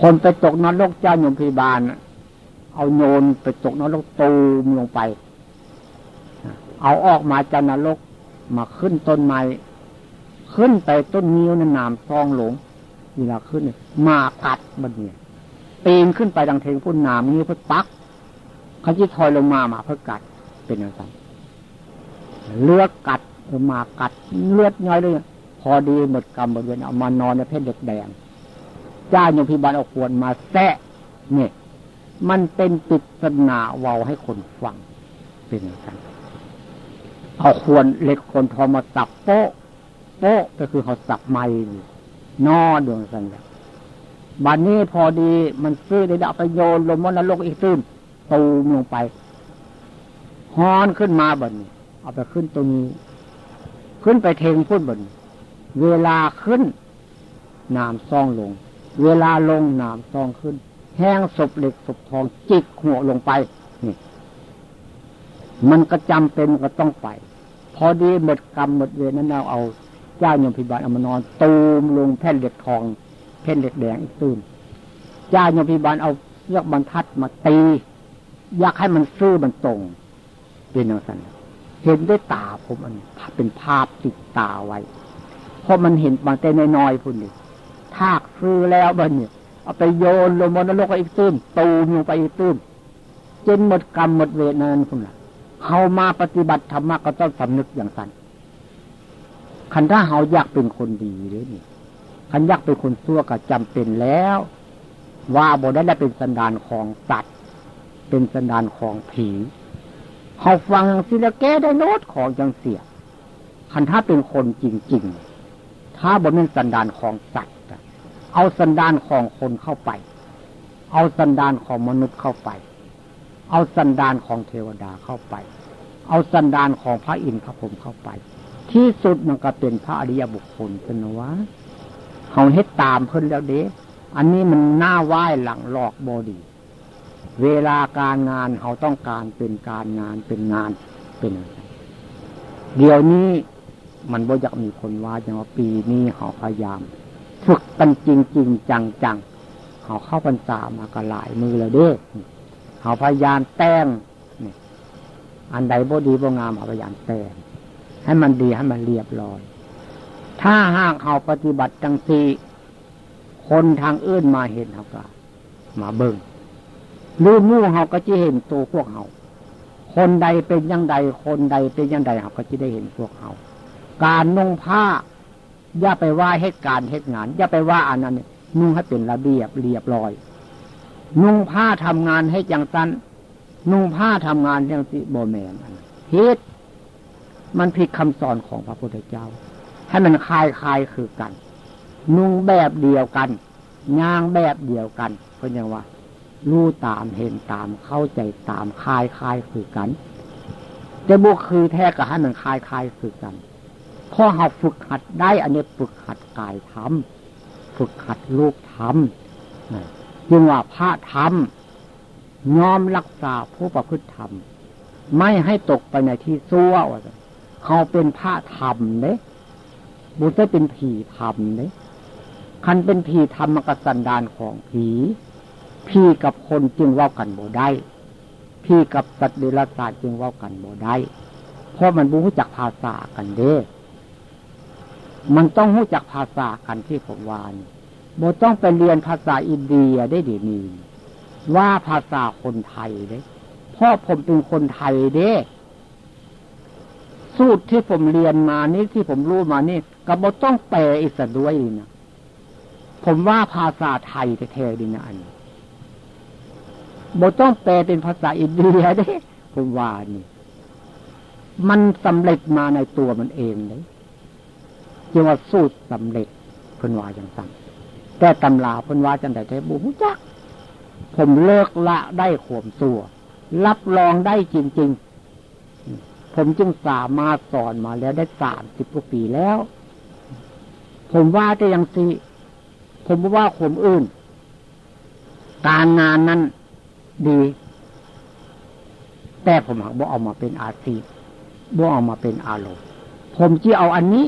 คนไปตกนรกเจ้าโยมพิบาลเอาโยนไปตกนรกตูมลงไป เอาออกมาจากนรกมาขึ้นต้นไม้ขึ้นไปต้นนิ้วนนนามซองหลงเวลาขึ้นมากัดบันเนี่ยปีนขึ้นไปดังเทงพุ่นนามนี้เพื่อปักเขาจะถอยลงมามาเพื่อกัดเป็นอะไรเลือกกัดมากัดเลือดน้อยเลย พอดีหมดกรรมหมดเวรเอามานอนในเพศเด็กแดง จ้าโยมพิบาลเอาควรมาแซะเนี่ย มันเป็นปิศนาเวาให้คนฟังเป็นอย่างนั้นเอาควรเล็กคนทอมาสับโป๊ะโป๊ะก็คือเขาสับไม้นอดวงสันบันนี้พอดีมันซื้อได้เอาไปโยนลงมนรกอีกตื้มตูมลงไปฮอนขึ้นมาบนนี้ เอาไปขึ้นตรงนี้ ขึ้นไปเทงพุ่นบนเวลาขึ้นน้ำซ่องลง เวลาลงน้ำซองขึ้น แห้งศพเหล็กศพทองจิกหัวลงไปนี่มันก็จำเป็นก็ต้องไป พอดีหมดกรรมหมดเวรนั้นเราเอาเจ้าโยมพิบาลเอามานอนตูมลงแผ่นเหล็กทองแผ่นเหล็กแดงอีกตูมเจ้าโยมพิบาลเอาเลือกบรรทัดมาตี อยากให้มันซื่อมันตรงเป็นอย่างนั้นเห็นด้วยตาผมอันเป็นภาพติดตาไว้ เพราะมันเห็นบางแต่น้อยๆพุ่นนี่ ทากซื้อแล้วบันเนี่ยเอาไปโยนลงมนรกอีกตื้มตูมลงไปอีกตื้มจนหมดกรรมหมดเวรนั้นพุ่นละเขามาปฏิบัติธรรมะก็ต้องสำนึกอย่างสั้นคันถ้าเขาอยากเป็นคนดีเลยนี่คันอยากเป็นคนชั่วก็จำเป็นแล้ว ว่าบได้ได้เป็นสันดานของสัตว์เป็นสันดานของผีเขาฟังสิแล้วแก้ได้โน้ตของจังเสียคันถ้าเป็นคนจริง ๆ ถ้าบนเป็นสันดานของสัตว์ เอาสันดานของคนเข้าไป เอาสันดานของมนุษย์เข้าไป เอาสันดานของเทวดาเข้าไป เอาสันดานของพระอินทร์พระพรหมเข้าไป ที่สุดมันก็เป็นพระอริยบุคคลเป็นวะเขาเฮ็ดตามเพิ่นแล้วเด้อันนี้มันหน้าไหว้หลังหลอกบอดี เวลาการงานเขาต้องการเป็นการงานเป็นงานเป็น เดี๋ยวนี้มันบ่อยากมีคนว่าอย่างว่าปีนี้เขาพยายาม ฝึกกันจริงจริงจังจังเขาเข้าพรรษามากระหลายมือแล้วเด้อเขาพยายามแต้งอันใดบ่ดีบ่งามเขาพยายามแต้งให้มันดีให้มันเรียบร้อย ถ้าหากเขาปฏิบัติจังสีคนทางอื่นมาเห็นเขาก็มาเบิ่งหรือมู่เขาก็จะเห็นตัวพวกเขาคนใดเป็นยังใดคนใดเป็นยังใดเขาก็จะได้เห็นพวกเขาการนุ่งผ้า อย่าไปว่าเหตุการณ์เหตุงาน อย่าไปว่าอันนั้นนุ่งให้เป็นระเบียบเรียบร้อย นุ่งผ้าทำงานให้จังตันนุ่งผ้าทำงานอย่างสิโบแมนฮิตมันผิดคำสอนของพระพุทธเจ้า ให้มันคลายคลายคือกัน นุ่งแบบเดียวกันย่างแบบเดียวกันเพราะยังว่ารู้ตามเห็นตามเข้าใจตามคลายคลายคือกัน จะบุกคือแท้ก็ให้มันคลายคลายคือกัน พอหัดฝึกหัดได้อันนี้ฝึกหัดกายทำฝึกหัดลูกทำจึงว่าพระธรรมยอมรักษาผู้ประพฤติธรรม ไม่ให้ตกไปในที่ซั่วเขาเป็นพระธรรมเนบุษเป็นผีธรรมเนคันเป็นผีธรรมมกสันดานของผีผีกับคนจึงว่ากันบ่ได้ผีกับสัตว์เดรัจฉานจึงว่ากันบ่ได้ เพราะมันบู้จักภาษากันเด้ มันต้องรู้จักภาษากันที่ผมวานโบต้องไปเรียนภาษาอินเดียได้ดีนีว่าภาษาคนไทยเด้เพราะผมเป็นคนไทยเด้สูตรที่ผมเรียนมานี่ที่ผมรู้มานี่ก็บ่ต้องแปลอีกด้วยนะผมว่าภาษาไทยแท้ๆดีนะอันบ่ต้องแปลเป็นภาษาอินเดียเด้ผมว่านี่ มันสำเร็จมาในตัวมันเองเลย จึงว่าสูตรสำเร็จเพิ่นว่าอย่างสั่งแต่ตำราเพิ่นว่าจังไดแต่บุหุจัก ผมเลิกละได้ข่มตัวรับรองได้จริง ๆ ผมจึงสามารถสอนมาแล้วได้สามสิบกว่าปีแล้ว ผมว่าจะยังสิผมว่าข่มอื่น การงานนั้นดี แต่ผมหักบ่เอามาเป็นอาชีพบ่เอามาเป็นอารมณ์ผมจะเอาอันนี้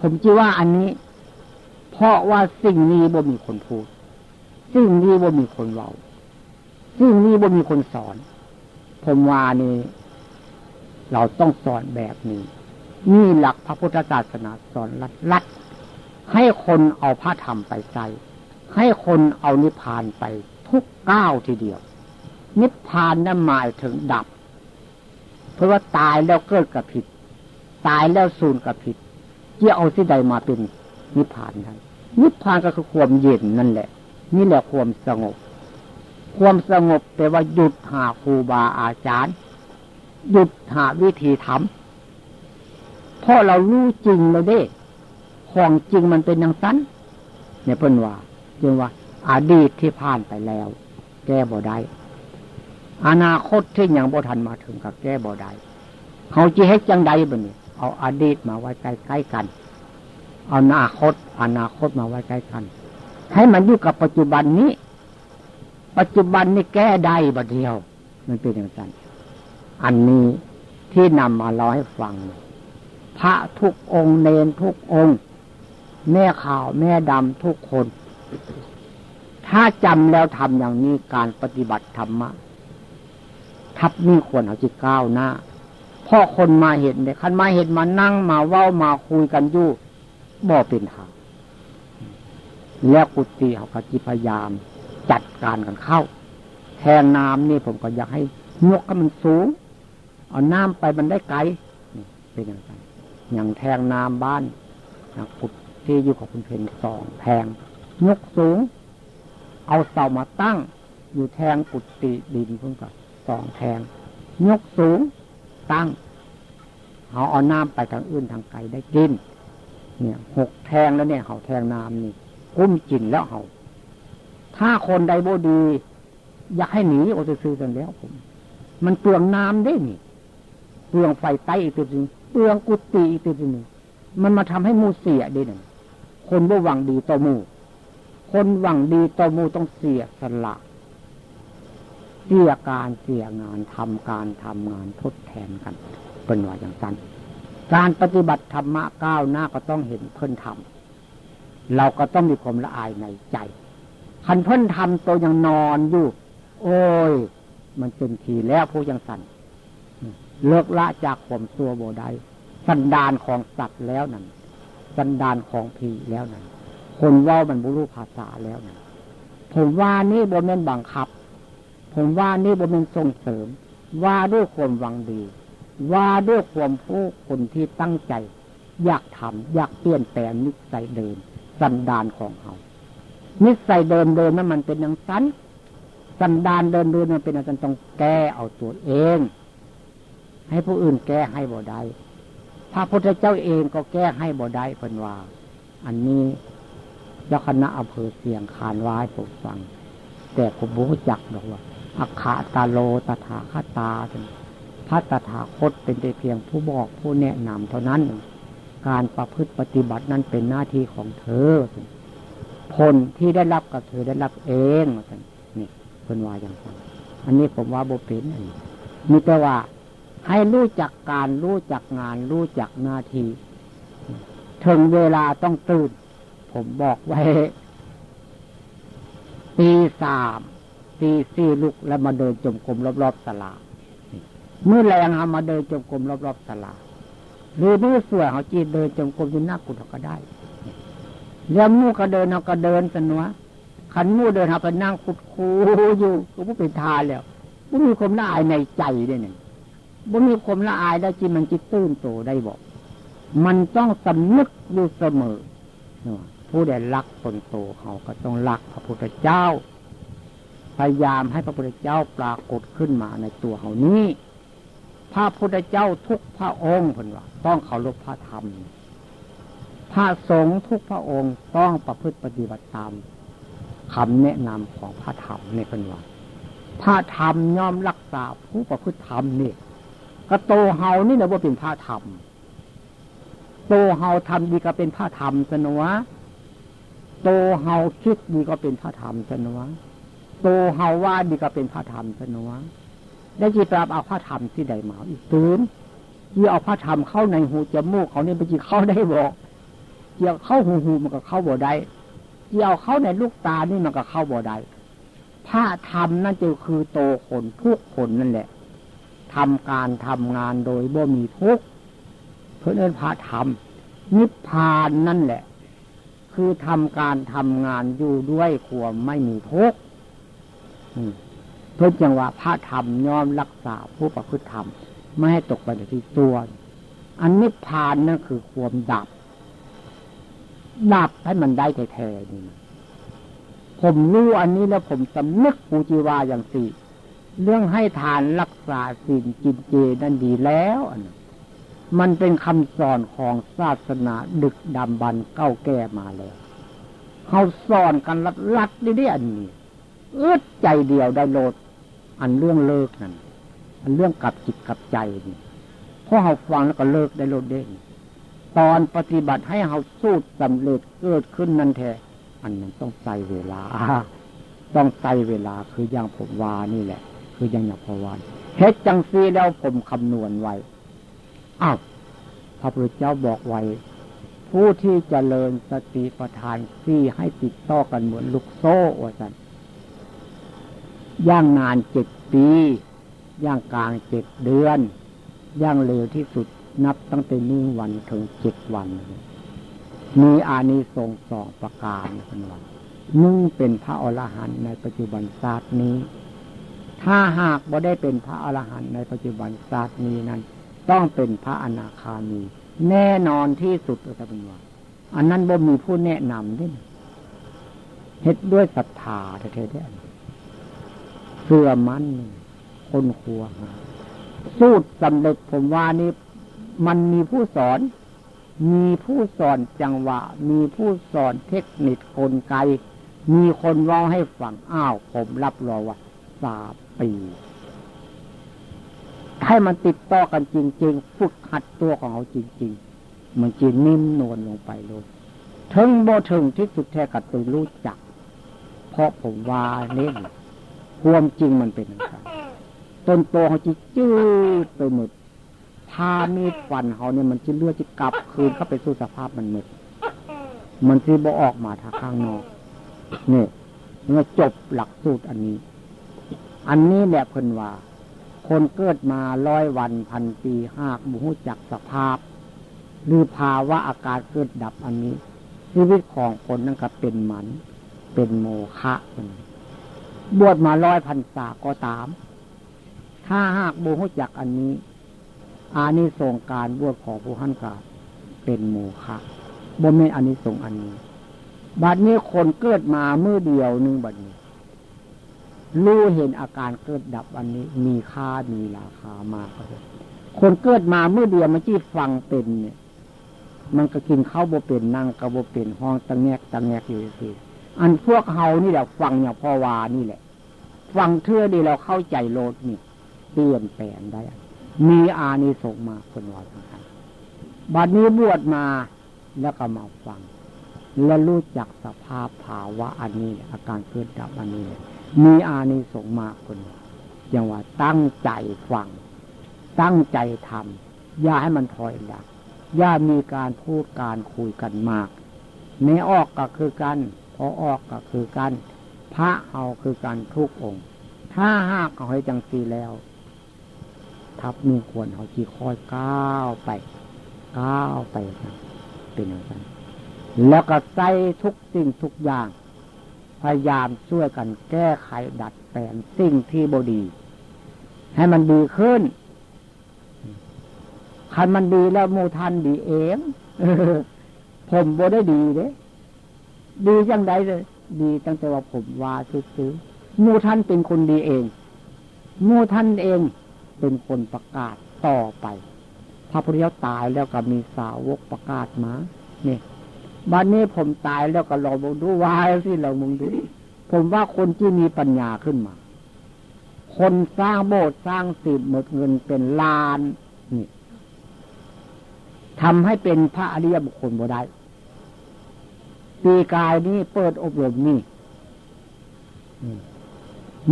ผมจะว่าอันนี้ เพราะว่าสิ่งนี้บ่มีคนพูด สิ่งนี้บ่มีคนเล่าสิ่งนี้บ่มีคนสอน ผมว่านี่ เราต้องสอนแบบนี้นี่หลักพระพุทธศาสนาสอนรัดรัดให้คนเอาพระธรรมไปใส่ให้คนเอานิพพานไปทุกก้าวทีเดียว นิพพานนั้นหมายถึงดับ เพราะว่าตายแล้วเกิดกับผิด ตายแล้วสูญกับผิด จะเอาสิ่ใดมาเป็นนิพพานได้นิพพานก็คือความเย็นนั่นแหละ นี่แหละความสงบ ความสงบแปลว่าหยุดหาครูบาอาจารย์ หยุดหาวิธีทำเพราะเรารู้จริงแล้วเด้ ของจริงมันเป็นอย่างนั้นเนี่ยเพิ่นว่าจึงว่าอาดีตที่ผ่านไปแล้ว แก้บ่ได้อนาคตที่ยังบ่ทันมาถึงกับแก้บ่ได้เขาจะให้จังใดบ่เนี่ย เอาอดีตมาไว้ใกล้ๆกัน เอาอนาคต อนาคตมาไว้ใกล้กัน ให้มันอยู่กับปัจจุบันนี้ ปัจจุบันนี่แก้ได้บัดเดียว มันเป็นอย่างนั้นอันนี้ที่นำมาเล่าให้ฟัง พระทุกองค์เนนทุกองค์ แม่ขาวแม่ดำทุกคน ถ้าจำแล้วทำอย่างนี้การปฏิบัติธรรมะทับนี่ควรเอาจิตก้าวหน้า พ่อคนมาเห็นเนี่ยคันมาเห็นมานั่งมาเว้ามาคุยกันอยู่บ่เป็นทางแล้วกุฏิเขาก็จิพยายาม จัดการกันเข้าแทงน้ำนี่ผมก็อยากให้ยกให้มันสูง เอาน้ำไปมันได้ไกลเป็นอย่างไรอย่างแทงน้ำบ้านอย่างกุดที่อยู่กับคุณเพนสองแทงยกสูง เอาเสามาตั้ง อยู่แทงกุฏิดินเพิ่งกับสองแทงยกสูง ตั้งเขาเอาน้ำไปทางอื่นทางไกลได้กิน เนี่ยหกแทงแล้วเนี่ยเขาแทงน้ำนี่กุ้มจินแล้วเขาถ้าคนใดโบดี อยากให้หนีโอจะซื้อกันแล้วผม มันเปลืองน้ำได้นี่เปลืองไฟใต้อีกตัวหนึ่งเปลืองกุฏิอีกตัวหนึ่งมันมาทำให้มูเสียได้หนึ่งคนบ่หวังดีต่อมูคนหวังดีต่อมูต้องเสียสละ เสียการเสียงานทำการทำงานทดแทนกันเป็นว่าอย่างนั้นการปฏิบัติธรรมะก้าวหน้าก็ต้องเห็นเพิ่นทำเราก็ต้องมีความละอายในใจคันเพิ่นทำตัวยังนอนอยู่ โอ้ย มันเป็นทีแล้วผู้ยังสั่นเลิกละจากข่มตัวโบได้สันดานของสัตว์แล้วนั่นสันดานของผีแล้วนั่นคนว่ามันบุรุษภาษาแล้วนั่นผมว่านี่บนเม่นบังคับ ผมว่านี่บนเม่นส่งเสริม ว่าด้วยความหวังดี ว่าด้วยความผู้คนที่ตั้งใจ อยากทำอยากเปลี่ยนแปลงนิสัยเดิมสันดานของเขา นิสัยเดิมเดิมนั้นมันเป็นอย่างนั้นสันดานเดิมเดิมมันเป็นอย่างนั้นต้องแก้เอาตัวเอง ให้ผู้อื่นแก้ให้บ่ได้พระพุทธเจ้าเองก็แก้ให้บ่ได้เป็นว่า อันนี้เจ้าคณะอำเภอเสียงคานว้ายผมฟัง แต่ผมรู้จักบอกว่า อัคาตาโลตถาคตาเป็นพระตถาคตเป็นแต่เพียงผู้บอกผู้แนะนำเท่านั้น การประพฤติปฏิบัตินั้นเป็นหน้าที่ของเธอผลที่ได้รับกับเธอได้รับเองนี่เป็นว่าอย่างไรอันนี้ผมว่าโบเป็นมีแต่ว่าให้รู้จักการรู้จักงาน รู้จักหน้าที่ถึงเวลาต้องตื่น ผมบอกไว้ตีสาม ตีสี่ลุกแล้วมาเดินจมกลมรอบๆสลาเมื่อแรงเอามาเดินจมกลมรอบๆสลาหรือเมื่อสวยเขาจีเดินจมกลมอยู่หน้ากุฏก็ได้แล้วมู่ก็เดินเขาก็เดินสนวขันมู่เดินเขาไปนั่งขุดคูอยู่ก็ผู้เป็นทาแล้วผู้มีความน่าอายในใจด้วยเนี่ยบ่มีความละอายได้จีมันจิตตื้นโตได้บอก มันต้องสำนึกอยู่เสมอผู้ใดรักคนโตเขาก็ต้องรักพระพุทธเจ้า พยายามให้พระพุทธเจ้าปรากฏขึ้นมาในตัวเขานี้พระพุทธเจ้าทุกพระองค์เพิ่นว่าต้องเคารพพระธรรม พระสงฆ์ทุกพระองค์ต้องประพฤติปฏิบัติตามคำแนะนำของพระธรรมในเพิ่นว่าพระธรรมย่อมรักษาผู้ประพฤติธรรมนี่ก็โตเฮานี่นะว่าเป็นพระธรรม โตเฮาทำดีก็เป็นพระธรรมสนวะโตเฮาคิดดีก็เป็นพระธรรมสนวะ โตเฮาว่าดีก็เป็นพระธรรมสนวะได้จีปราบเอาพระธรรมที่ใดมาอีกตื่นยี่เอาพระธรรมเข้าในหูจมูกเขาเนี่ยไปจีเข้าได้บอกเกี่ยวเข้าหูหูมันก็เข้าบ่ได้เกี่ยวเข้าในลูกตานี่มันก็เข้าบ่ได้พระธรรมนั่นจะคือโตคนทุกคนนั่นแหละทำการทำงานโดยบ่มีทุกเพื่อเอินพระธรรม นิพพานนั่นแหละ คือทำการทำงานอยู่ด้วยความไม่มีทุกข์ เพื่อจังว่าพระธรรมยอมรักษาผู้ประพฤติธรรม ไม่ให้ตกไปในที่ตัว อันนิพพานนั่นคือความดับ ดับให้มันได้แท้ๆนี่ผมรู้อันนี้แล้วผมสำนึกปูจีวาอย่างสี่ เรื่องให้ทานรักษาสิ่งกินเจนั่นดีแล้วอันมันเป็นคำสอนของศาสนาดึกดำบรรเก้าแก่มาแล้วเขาสอนกันรัดรัดได้อันนี้ เอื้อใจเดียวได้โลด อันเรื่องเลิกนั่นอันเรื่องกับจิตกับใจนี่พอเขาฟังแล้วก็เลิกได้โลดเด้งตอนปฏิบัติให้เขาสู้สำเร็จเกิดขึ้นนั่นแท้อันนั้นต้องใส่เวลา ต้องใส่เวลาคืออย่างผมวานี่แหละ คืออย่างอย่างพวานเฮ็ดจังซีแล้วผมคำนวณไว้อ้าวพระพุทธเจ้าบอกไว้ ผู้ที่จเจริญสติปัฏฐานซี่ให้ติดต่อกันเหมือนลูกโซ่ว่าสัน ย่างนานเจ็ดปี ย่างกลางเจ็ดเดือน ย่างเร็วที่สุดนับตั้งแต่นึ่งวันถึงเจ็ดวัน มีอานิสงส์สองประการคนว่านึ่งเป็นพระอรหันต์ในปัจจุบันศาสตร์นี้ ถ้าหากบ่ได้เป็นพระอรหันต์ในปัจจุบันศาสตร์นี้นั้น ต้องเป็นพระอนาคามี แน่นอนที่สุดเป็นว่าอันนั้นบ่มีผู้แนะนำด้วยเฮ็ดด้วยศรัทธาเท่ๆ เรื่อมันคนครัวสูตรสำเร็จผมว่านี่มันมีผู้สอน มีผู้สอนจังหวะ มีผู้สอนเทคนิคกลไก มีคนร้องให้ฟังอ้าวผมรับรองว่าสาปีให้มันติดต่อกันจริง ๆ ฝึกหัดตัวของเขาจริง ๆ มันจีนิ่มนวลลงไปเลยถึงโบถึงที่สุดแท้กับตัวรู้จัก เพราะผมว่าเล่น ความจริงมันเป็นอย่างไรต้นโตเขาจีจืดไปหมดถ้ามีดฟันเขาเนี่ยมันจะเลือดจะกลับคืนเข้าไปสู่สภาพมันหมดมันที่บ่ออกมาทางข้างนอกเนี่ยเมื่จบหลักสูตรอันนี้ อันนี้แหละเพิ่นว่า คนเกิดมาร้อยวันพันปีหากบุหุจักสภาพ หรือภาวะอาการเกิดดับอันนี้ ชีวิตของคนนั่นก็เป็นหมัน เป็นโมฆะ บวชมาร้อยพันษาก็ตาม ถ้าหากบุหุจักอันนี้ อานิสงการบวชของผู้หันกาเป็นโมฆะบ่ม่อานิสงอันนี้ บัดนี้คนเกิดมาเมื่อเดียวนึงบัดนี้ รู้เห็นอาการเกิดดับอันนี้ มีค่ามีราคามากเลยคนเกิดมาเมื่อเดียวมันจีฟังเป็นเนี่ย มันก็กินข้าวโบเป็นนั่งกระโบเป็นห้องตังแงกตังแงกอยู่สิ อันพวกเฮานี่แหละฟังอย่างพ่อวานี่แหละ ฟังเทื่อดีเราเข้าใจโลดนี่เปลี่ยนแปลงได้ มีอานิสงส์มาคนว่าสำคัญบัดนี้บวชมาแล้วก็มาฟัง และรู้จักสภาพภาวะอันนี้อาการเกิดดับอันนี้มีอานิสงส์มาคนอย่างว่าตั้งใจฟัง ตั้งใจทำอย่าให้มันถอยหลังอย่ามีการพูดการคุยกันมากในออกก็คือกัน พอออกก็คือกันพระเอาคือกันทุกองค์ ถ้าหากเอาให้จังสีแล้ว ทับมีควรเขาจีค่อยก้าวไปก้าวไปนะเป็นอย่างนั้นแล้วก็ใส่ทุกสิ่งทุกอย่าง พยายามช่วยกันแก้ไขดัดแปลงสิ่งที่บดี ให้มันดีขึ้นคันมันดีแล้วมูทันดีเอง ผมบ่ได้ดีเด้ ดีจังไดเลย ดีตั้งแต่ว่าผมว่าซื้อมูท่านเป็นคนดีเองมูท่านเองเป็นคนประกาศต่อไป พระพุทธเจ้าตายแล้วก็มีสาวกประกาศมาเนี่ยบัดนนี้ผมตายแล้วก็ลองมองดูวายสิเรามองดู ผมว่าคนที่มีปัญญาขึ้นมา คนสร้างโบสถ์สร้างสิบหมดเงินเป็นล้านนี่ทำให้เป็นพระอริยบุคคลบ่ได้ ปีกายนี้เปิดอบรมนี่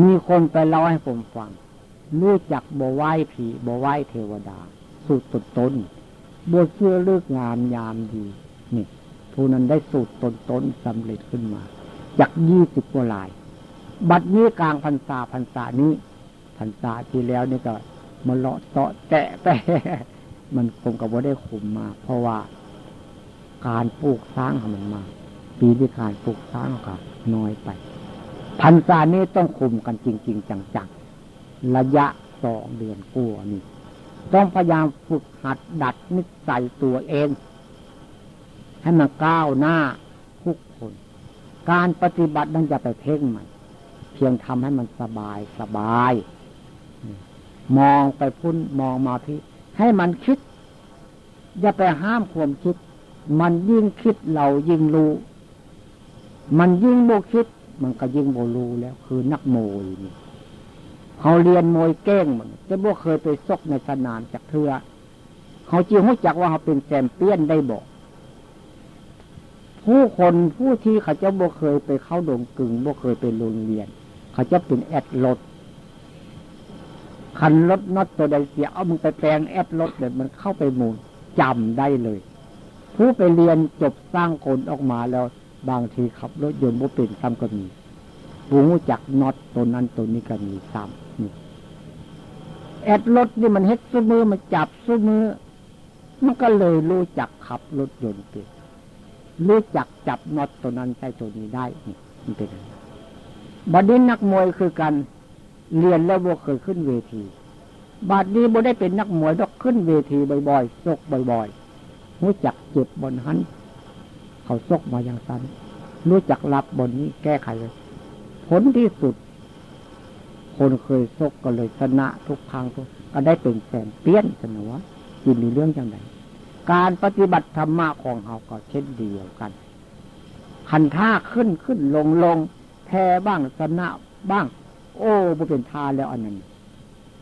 มีคนไปเล่าให้ผมฟัง รู้จักบ่ไหว้ผีบ่ไหว้เทวดา สูตรตนตนบวชเชื่อเลือกงามยามดี นี่ผู้นั้นได้สูตรตนตนสำเร็จขึ้นมาจากยี่สิบกว่าลาย บัดนี้กลางพรรษาพรรษานี้พรรษาที่แล้วนี่ก็มาเลาะเตาะแตะไปมันคงกับว่าได้ขุมมา เพราะว่าการปลูกสร้างของมันมา ปีที่การปลูกสร้างก็น้อยไปพันษานี้ต้องคุมกันจริง ๆ จังๆ ระยะสองเดือนกลัวนี่ ต้องพยายามฝึกหัดดัดนิสัยตัวเอง ให้มันก้าวหน้าทุกคน การปฏิบัตินั้นจะไปเพ่งมันเพียงทำให้มันสบายสบาย มองไปพุ่นมองมาที่ ให้มันคิด อย่าไปห้ามความคิด มันยิ่งคิดเรายิ่งรู้ มันยิ่งโมคิด มันก็ยิ่งโมรู้แล้ว คือนักโมยนี่เขาเรียนมวยเก้งมันแต่บ่เคยไปซกในสนามจากเถือเขาจริงรู้จักว่าเขาเป็นแซมเปี้ยนได้บอกผู้คนผู้ที่เขาจะบ่เคยไปเข้าดงกึ่งบ่เคยไปโรงเรียน เขาจะเป็นแอดรถคันรถน็อตตัวใดเสียเอามึงไปแปลงแอดรถเดี๋ยวมันเข้าไปมูลจำได้เลย ผู้ไปเรียนจบสร้างคนออกมาแล้ว บางทีขับรถยนต์บ่เป็นซ้ำก็มีผู้รู้จักน็อตตัวนั้นตัวนี้ก็มีซ้ำนี่แอดรถนี่มันเฮ็ดซุ้มือมันจับซุ้มือ มันก็เลยรู้จักขับรถยนต์เป็นรู้จักจับน็อตตัวนั้นใช้ตัวนี้ได้นี่มันเป็นบัดนี้นักมวยคือกันเรียนแล้วบ่เคยขึ้นเวทีบาดนี้บ่ได้เป็นนักมวยดอกขึ้นเวทีบ่อยๆซกบ่อยๆรู้จักเจ็บบนหัน เขาซกมาอย่างสั้นรู้จักรับบนนี้แก้ไขเลย ผลที่สุด คนเคยซกก็เลยชนะทุกครั้งก็ได้เป็นแสนเปี้ยนสนวะจินมีเรื่องจังไงการปฏิบัติธรรมะของเราก็เช่นเดียวกันขันท่าขึ้นขึ้นลงลงแพ้บ้างชนะบ้าง โอ้บ่เป็นทาแล้วอันนั้น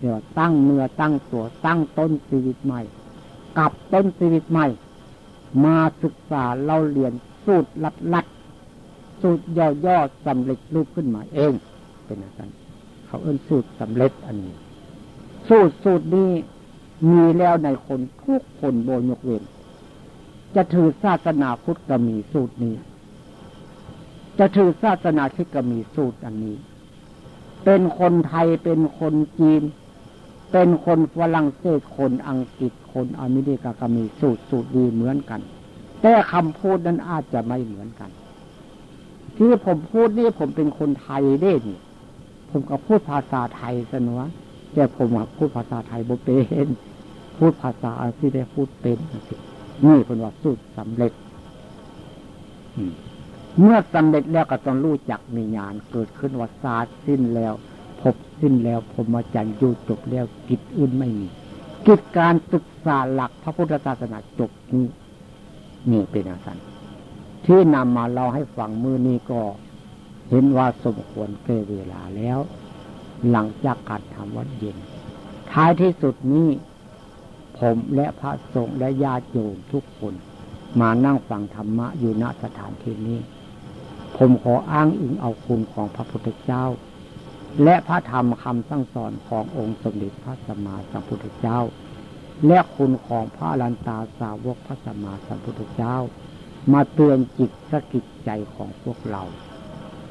เดี๋ยวตั้งเนื้อตั้งตัวตั้งต้นชีวิตใหม่ กลับต้นชีวิตใหม่ มาศึกษาเล่าเรียนสูตรลัดลัดสูตรย่อยอสำเร็จรูปขึ้นมาเอง เป็นอะไรเขาเอื้นสูตรสำเร็จอันนี้ สูตรสูตรนี้มีแล้วในคนทุกคนโบยกเว้นจะถือศาสนาพุทธก็มีสูตรนี้ จะถือศาสนาคริสต์ก็มีสูตรอันนี้ เป็นคนไทยเป็นคนจีน เป็นคนฝรั่งเศสคนอังกฤษคนอเมริกาก็มีสูตรสูตรดีเหมือนกัน แต่คำพูดนั้นอาจจะไม่เหมือนกัน ที่ผมพูดนี่ผมเป็นคนไทยเด้นี่ผมก็พูดภาษาไทยสนวะแต่ผมพูดภาษาไทยบ่เป็นพูดภาษาที่ได้พูดเป็นนี่เป็นว่าสูตรสำเร็จเมื่อสำเร็จแล้วก็ต้องรู้จักมีญาณเกิดขึ้นว่าศาสตร์สิ้นแล้ว พบสิ้นแล้วพรมจันทร์อยู่จบแล้วกิจอื่นไม่มี กิจการศึกษาหลักพระพุทธศาสนาจบนี้นี่เป็นอาสันที่นำมาเล่าให้ฟังมือนี้ก็เห็นว่าสมควรเก่เวลาแล้ว หลังจากการทำวัดเย็น ท้ายที่สุดนี้ ผมและพระสงฆ์และญาติโยมทุกคน มานั่งฟังธรรมะอยู่ณสถานที่นี้ ผมขออ้างอิงเอาคุณของพระพุทธเจ้า และพระธรรมคำสั่งสอนขององค์สมเด็จพระสัมมาสัมพุทธเจ้า และคุณของพระลันตาสาวกพระสัมมาสัมพุทธเจ้า มาเตือนจิตสกิจใจของพวกเรา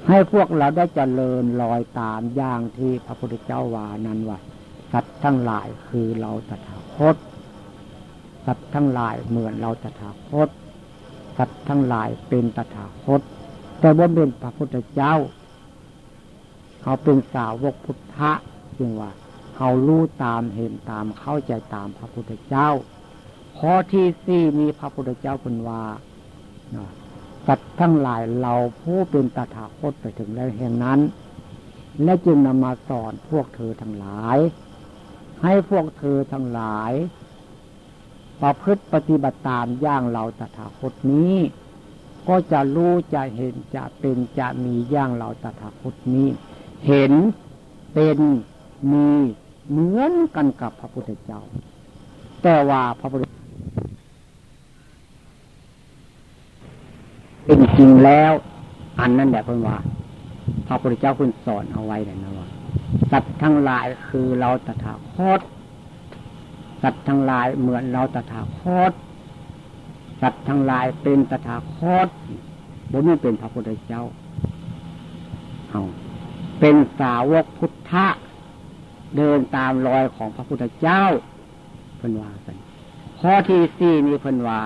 ให้พวกเราได้เจริญลอยตามอย่างที่พระพุทธเจ้าวานั้นว่าสัตว์ทั้งหลายคือเราตถาคตสัตว์ทั้งหลายเหมือนเราตถาคตสัตว์ทั้งหลายเป็นตถาคต แต่ว่าเป็นพระพุทธเจ้า เขาเป็นสาวกพุทธะจึงว่าเขารู้ตามเห็นตามเข้าใจตามพระพุทธเจ้า ข้อที่สี่มีพระพุทธเจ้าเป็นว่าสัตว์ทั้งหลายเราผู้เป็นตถาคตไปถึงแล้วแห่งนั้น และจึงนำมาสอนพวกเธอทั้งหลาย ใหให้พวกเธอทั้งหลาย ประพฤติปฏิบัติตามอย่างเราตถาคตนี้ ก็จะรู้จะเห็นจะเป็นจะมีอย่างเราตถาคตนี้ เห็นเป็นมีเหมือนกันกับพระพุทธเจ้า แต่ว่าพระพุทธเป็นจริงแล้ว อันนั้นแหละเพิ่นว่าพระพุทธเจ้าคุณสอนเอาไว้เลยนะว่าสัตว์ทั้งหลายคือเราตถาคตสัตว์ทั้งหลายเหมือนเราตถาคตสัตว์ทั้งหลายเป็นตถาคตบุญเป็นพระพุทธเจ้าเอา เป็นสาวกพุทธะ เดินตามรอยของพระพุทธเจ้าเพิ่นว่ากันข้อที่สี่นี่เพิ่นว่า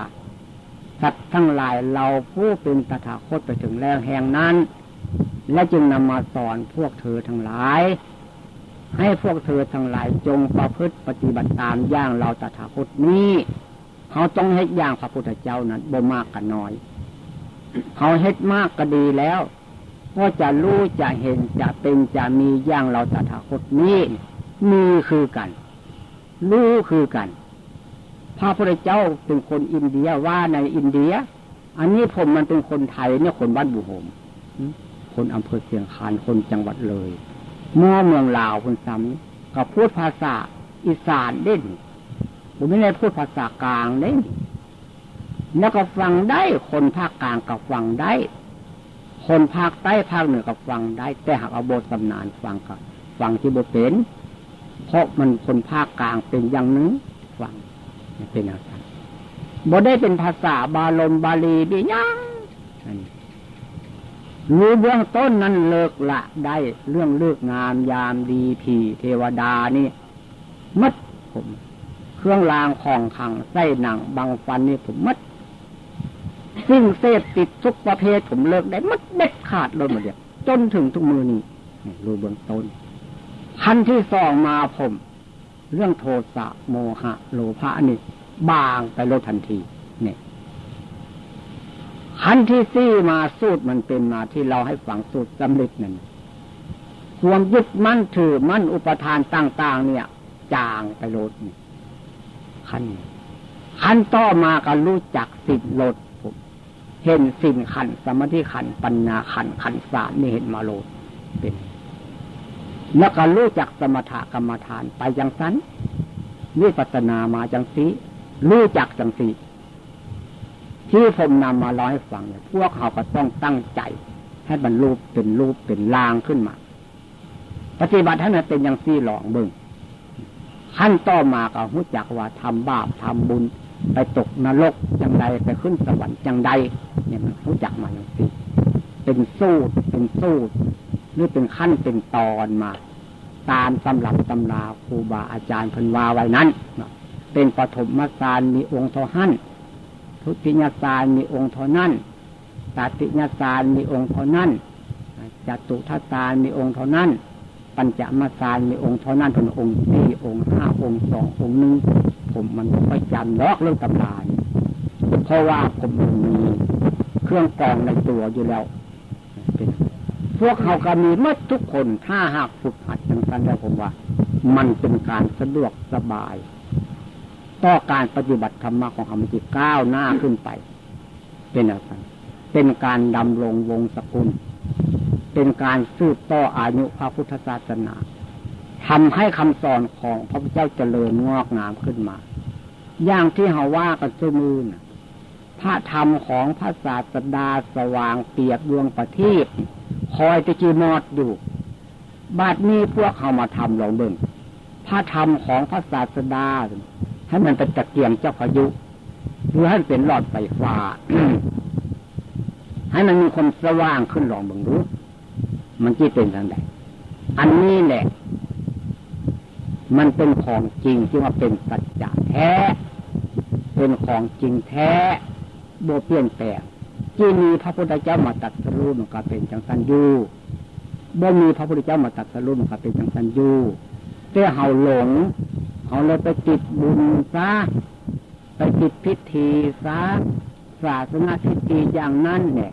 สัตว์ทั้งหลายเราผู้เป็นตถาคตไปถึงแล้วแห่งนั้น และจึงนำมาสอนพวกเธอทั้งหลาย ให้พวกเธอทั้งหลายจงประพฤติปฏิบัติตามอย่างเราตถาคตนี้เขาต้องเฮ็ดอย่างพระพุทธเจ้านั้นบ่มากกันน้อยเขาเฮ็ดมากก็ดีแล้ว ก็จะรู้จะเห็นจะเป็นจะมีอย่างเราตถาคตนี้มีคือกัน รู้คือกัน พระพุทธเจ้าเป็นคนอินเดียว่าในอินเดีย อันนี้ผมมันเป็นคนไทยเนี่ยคนบ้านบุหมคนอำเภอเชียงคานคนจังหวัดเลยมั่วเมืองลาวคนซ้ำกับพูดภาษาอีสานเด่นผมไม่ได้พูดภาษากลางเด่นแล้วก็ฟังได้คนภาคกลางก็ฟังได้ คนภาคใต้ภาคเหนือก็ฟังได้ แต่หากเอาบทสำนานฟังก็ฟังที่บทเป็นเพราะมันคนภาคกลางเป็นอย่างนึงฟังเป็นอะไรบ่ได้เป็นภาษาบาลมบาลีบียังรู้เบื้องต้นนั้นเลิกละได้เรื่องเลือกงามยามดีผีเทวดานี่มัดผม เครื่องรางของขังไส้หนังบางฟันนี่ผมมัด สิ่งเสพติดทุกประเภทผมเลิกได้มัดเด็ดขาดเลยหมดเลยจนถึงทุกมือนี่รู้เบื้องต้นขั้นที่สองมาผม เรื่องโทสะโมหะ โลภะนี่ บางไปลดทันที เนี่ยขั้นที่สี่มาสูตรมันเป็นมาที่เราให้ฝังสูตรสำเร็จนั่นความยึดมั่นถือมั่นอุปทานต่าง ๆ เนี่ย จางไปลดขั้นขั้นต่อมาก็รู้จักสิทธิลด เห็นสิ่นขันสมาธิขันปัญญาขันขันสามนี่เห็นมาโลดเป็น แล้วก็รู้จักสมถกรรมฐานไปจังสันวิปัสนามาจังสีรู้จักจังสีที่ผมนำมาร้อยฟังเนี่ยพวกเขาก็ต้องตั้งใจ ให้บรรลุเป็นรูปเป็นลางขึ้นมา ปฏิบัติท่านเป็นอย่างซี่หลองเบิ่งขั้นต่อมาก็รู้จักว่าทำบาปทำบุญ ไปตกนรกจังใดไปขึ้นสวรรค์จังใดเนี่ยมันรู้จักมาอย่างซี่เป็นสูตรเป็นสูตรหรือเป็นขั้นเป็นตอนมา ตามตำรับตำราครูบาอาจารย์พันวาไว้นั้นเป็นปฐมสารมีองค์เท่าหันทุติยสารมีองค์เท่านั้นตติยสารมีองค์เท่านั้นจตุทัสารมีองค์เท่านั้น ปัญจมาสารมีองค์เท่านั้นเป็นองค์สี่องค์ห้าองค์สององค์หนึ่ง ผมมันไม่จำลอกเรื่องตำรานเพราะว่าผมมีเครื่องกรองในตัวอยู่แล้วเป็นพวกเขาก็มีเมื่อทุกคนถ้าหากฝึกหัดจังสันแล้วผมว่า มันเป็นการสะดวกสบาย ต่อการปฏิบัติธรรมะของธรรมจิตก้าวหน้าขึ้นไป เป็นอะไรเป็นการดำรงวงศกุล เป็นการสืบต่ออายุพระพุทธศาสนา ทำให้คำสอนของพระพุทธเจ้าเจริญงอกงามขึ้นมา อย่างที่เฮาว่ากันสมือนพระธรรมของพระศาสดาสว่างเปียกดวงประทีปคอยจะจีมอดอยู่บาดนี้พวกเขามาทำลองเบิ่งพระธรรมของพระศาสดา ให้มันเป็นตะเกียงเจ้าพายุหรือให้เป็นหลอดไฟฟ้า ให้มันมีความสว่างขึ้นลองบังรู้ มันจีเป็นทางใดอันนี้แหละ มันเป็นของจริงที่ว่าเป็นสัจจะแท้ เป็นของจริงแท้โบเปลี่ยนแปลงที่มีพระพุทธเจ้ามาตัดสรุปมันก็เป็นจังสันยูบ่มีพระพุทธเจ้ามาตัดสรุปมันก็เป็นจังสันยูแต่เฮาหลงเขาเลยไปติดบุญซะไปติดพิธีซะศาสนาพิธีอย่างนั้นเนี่ย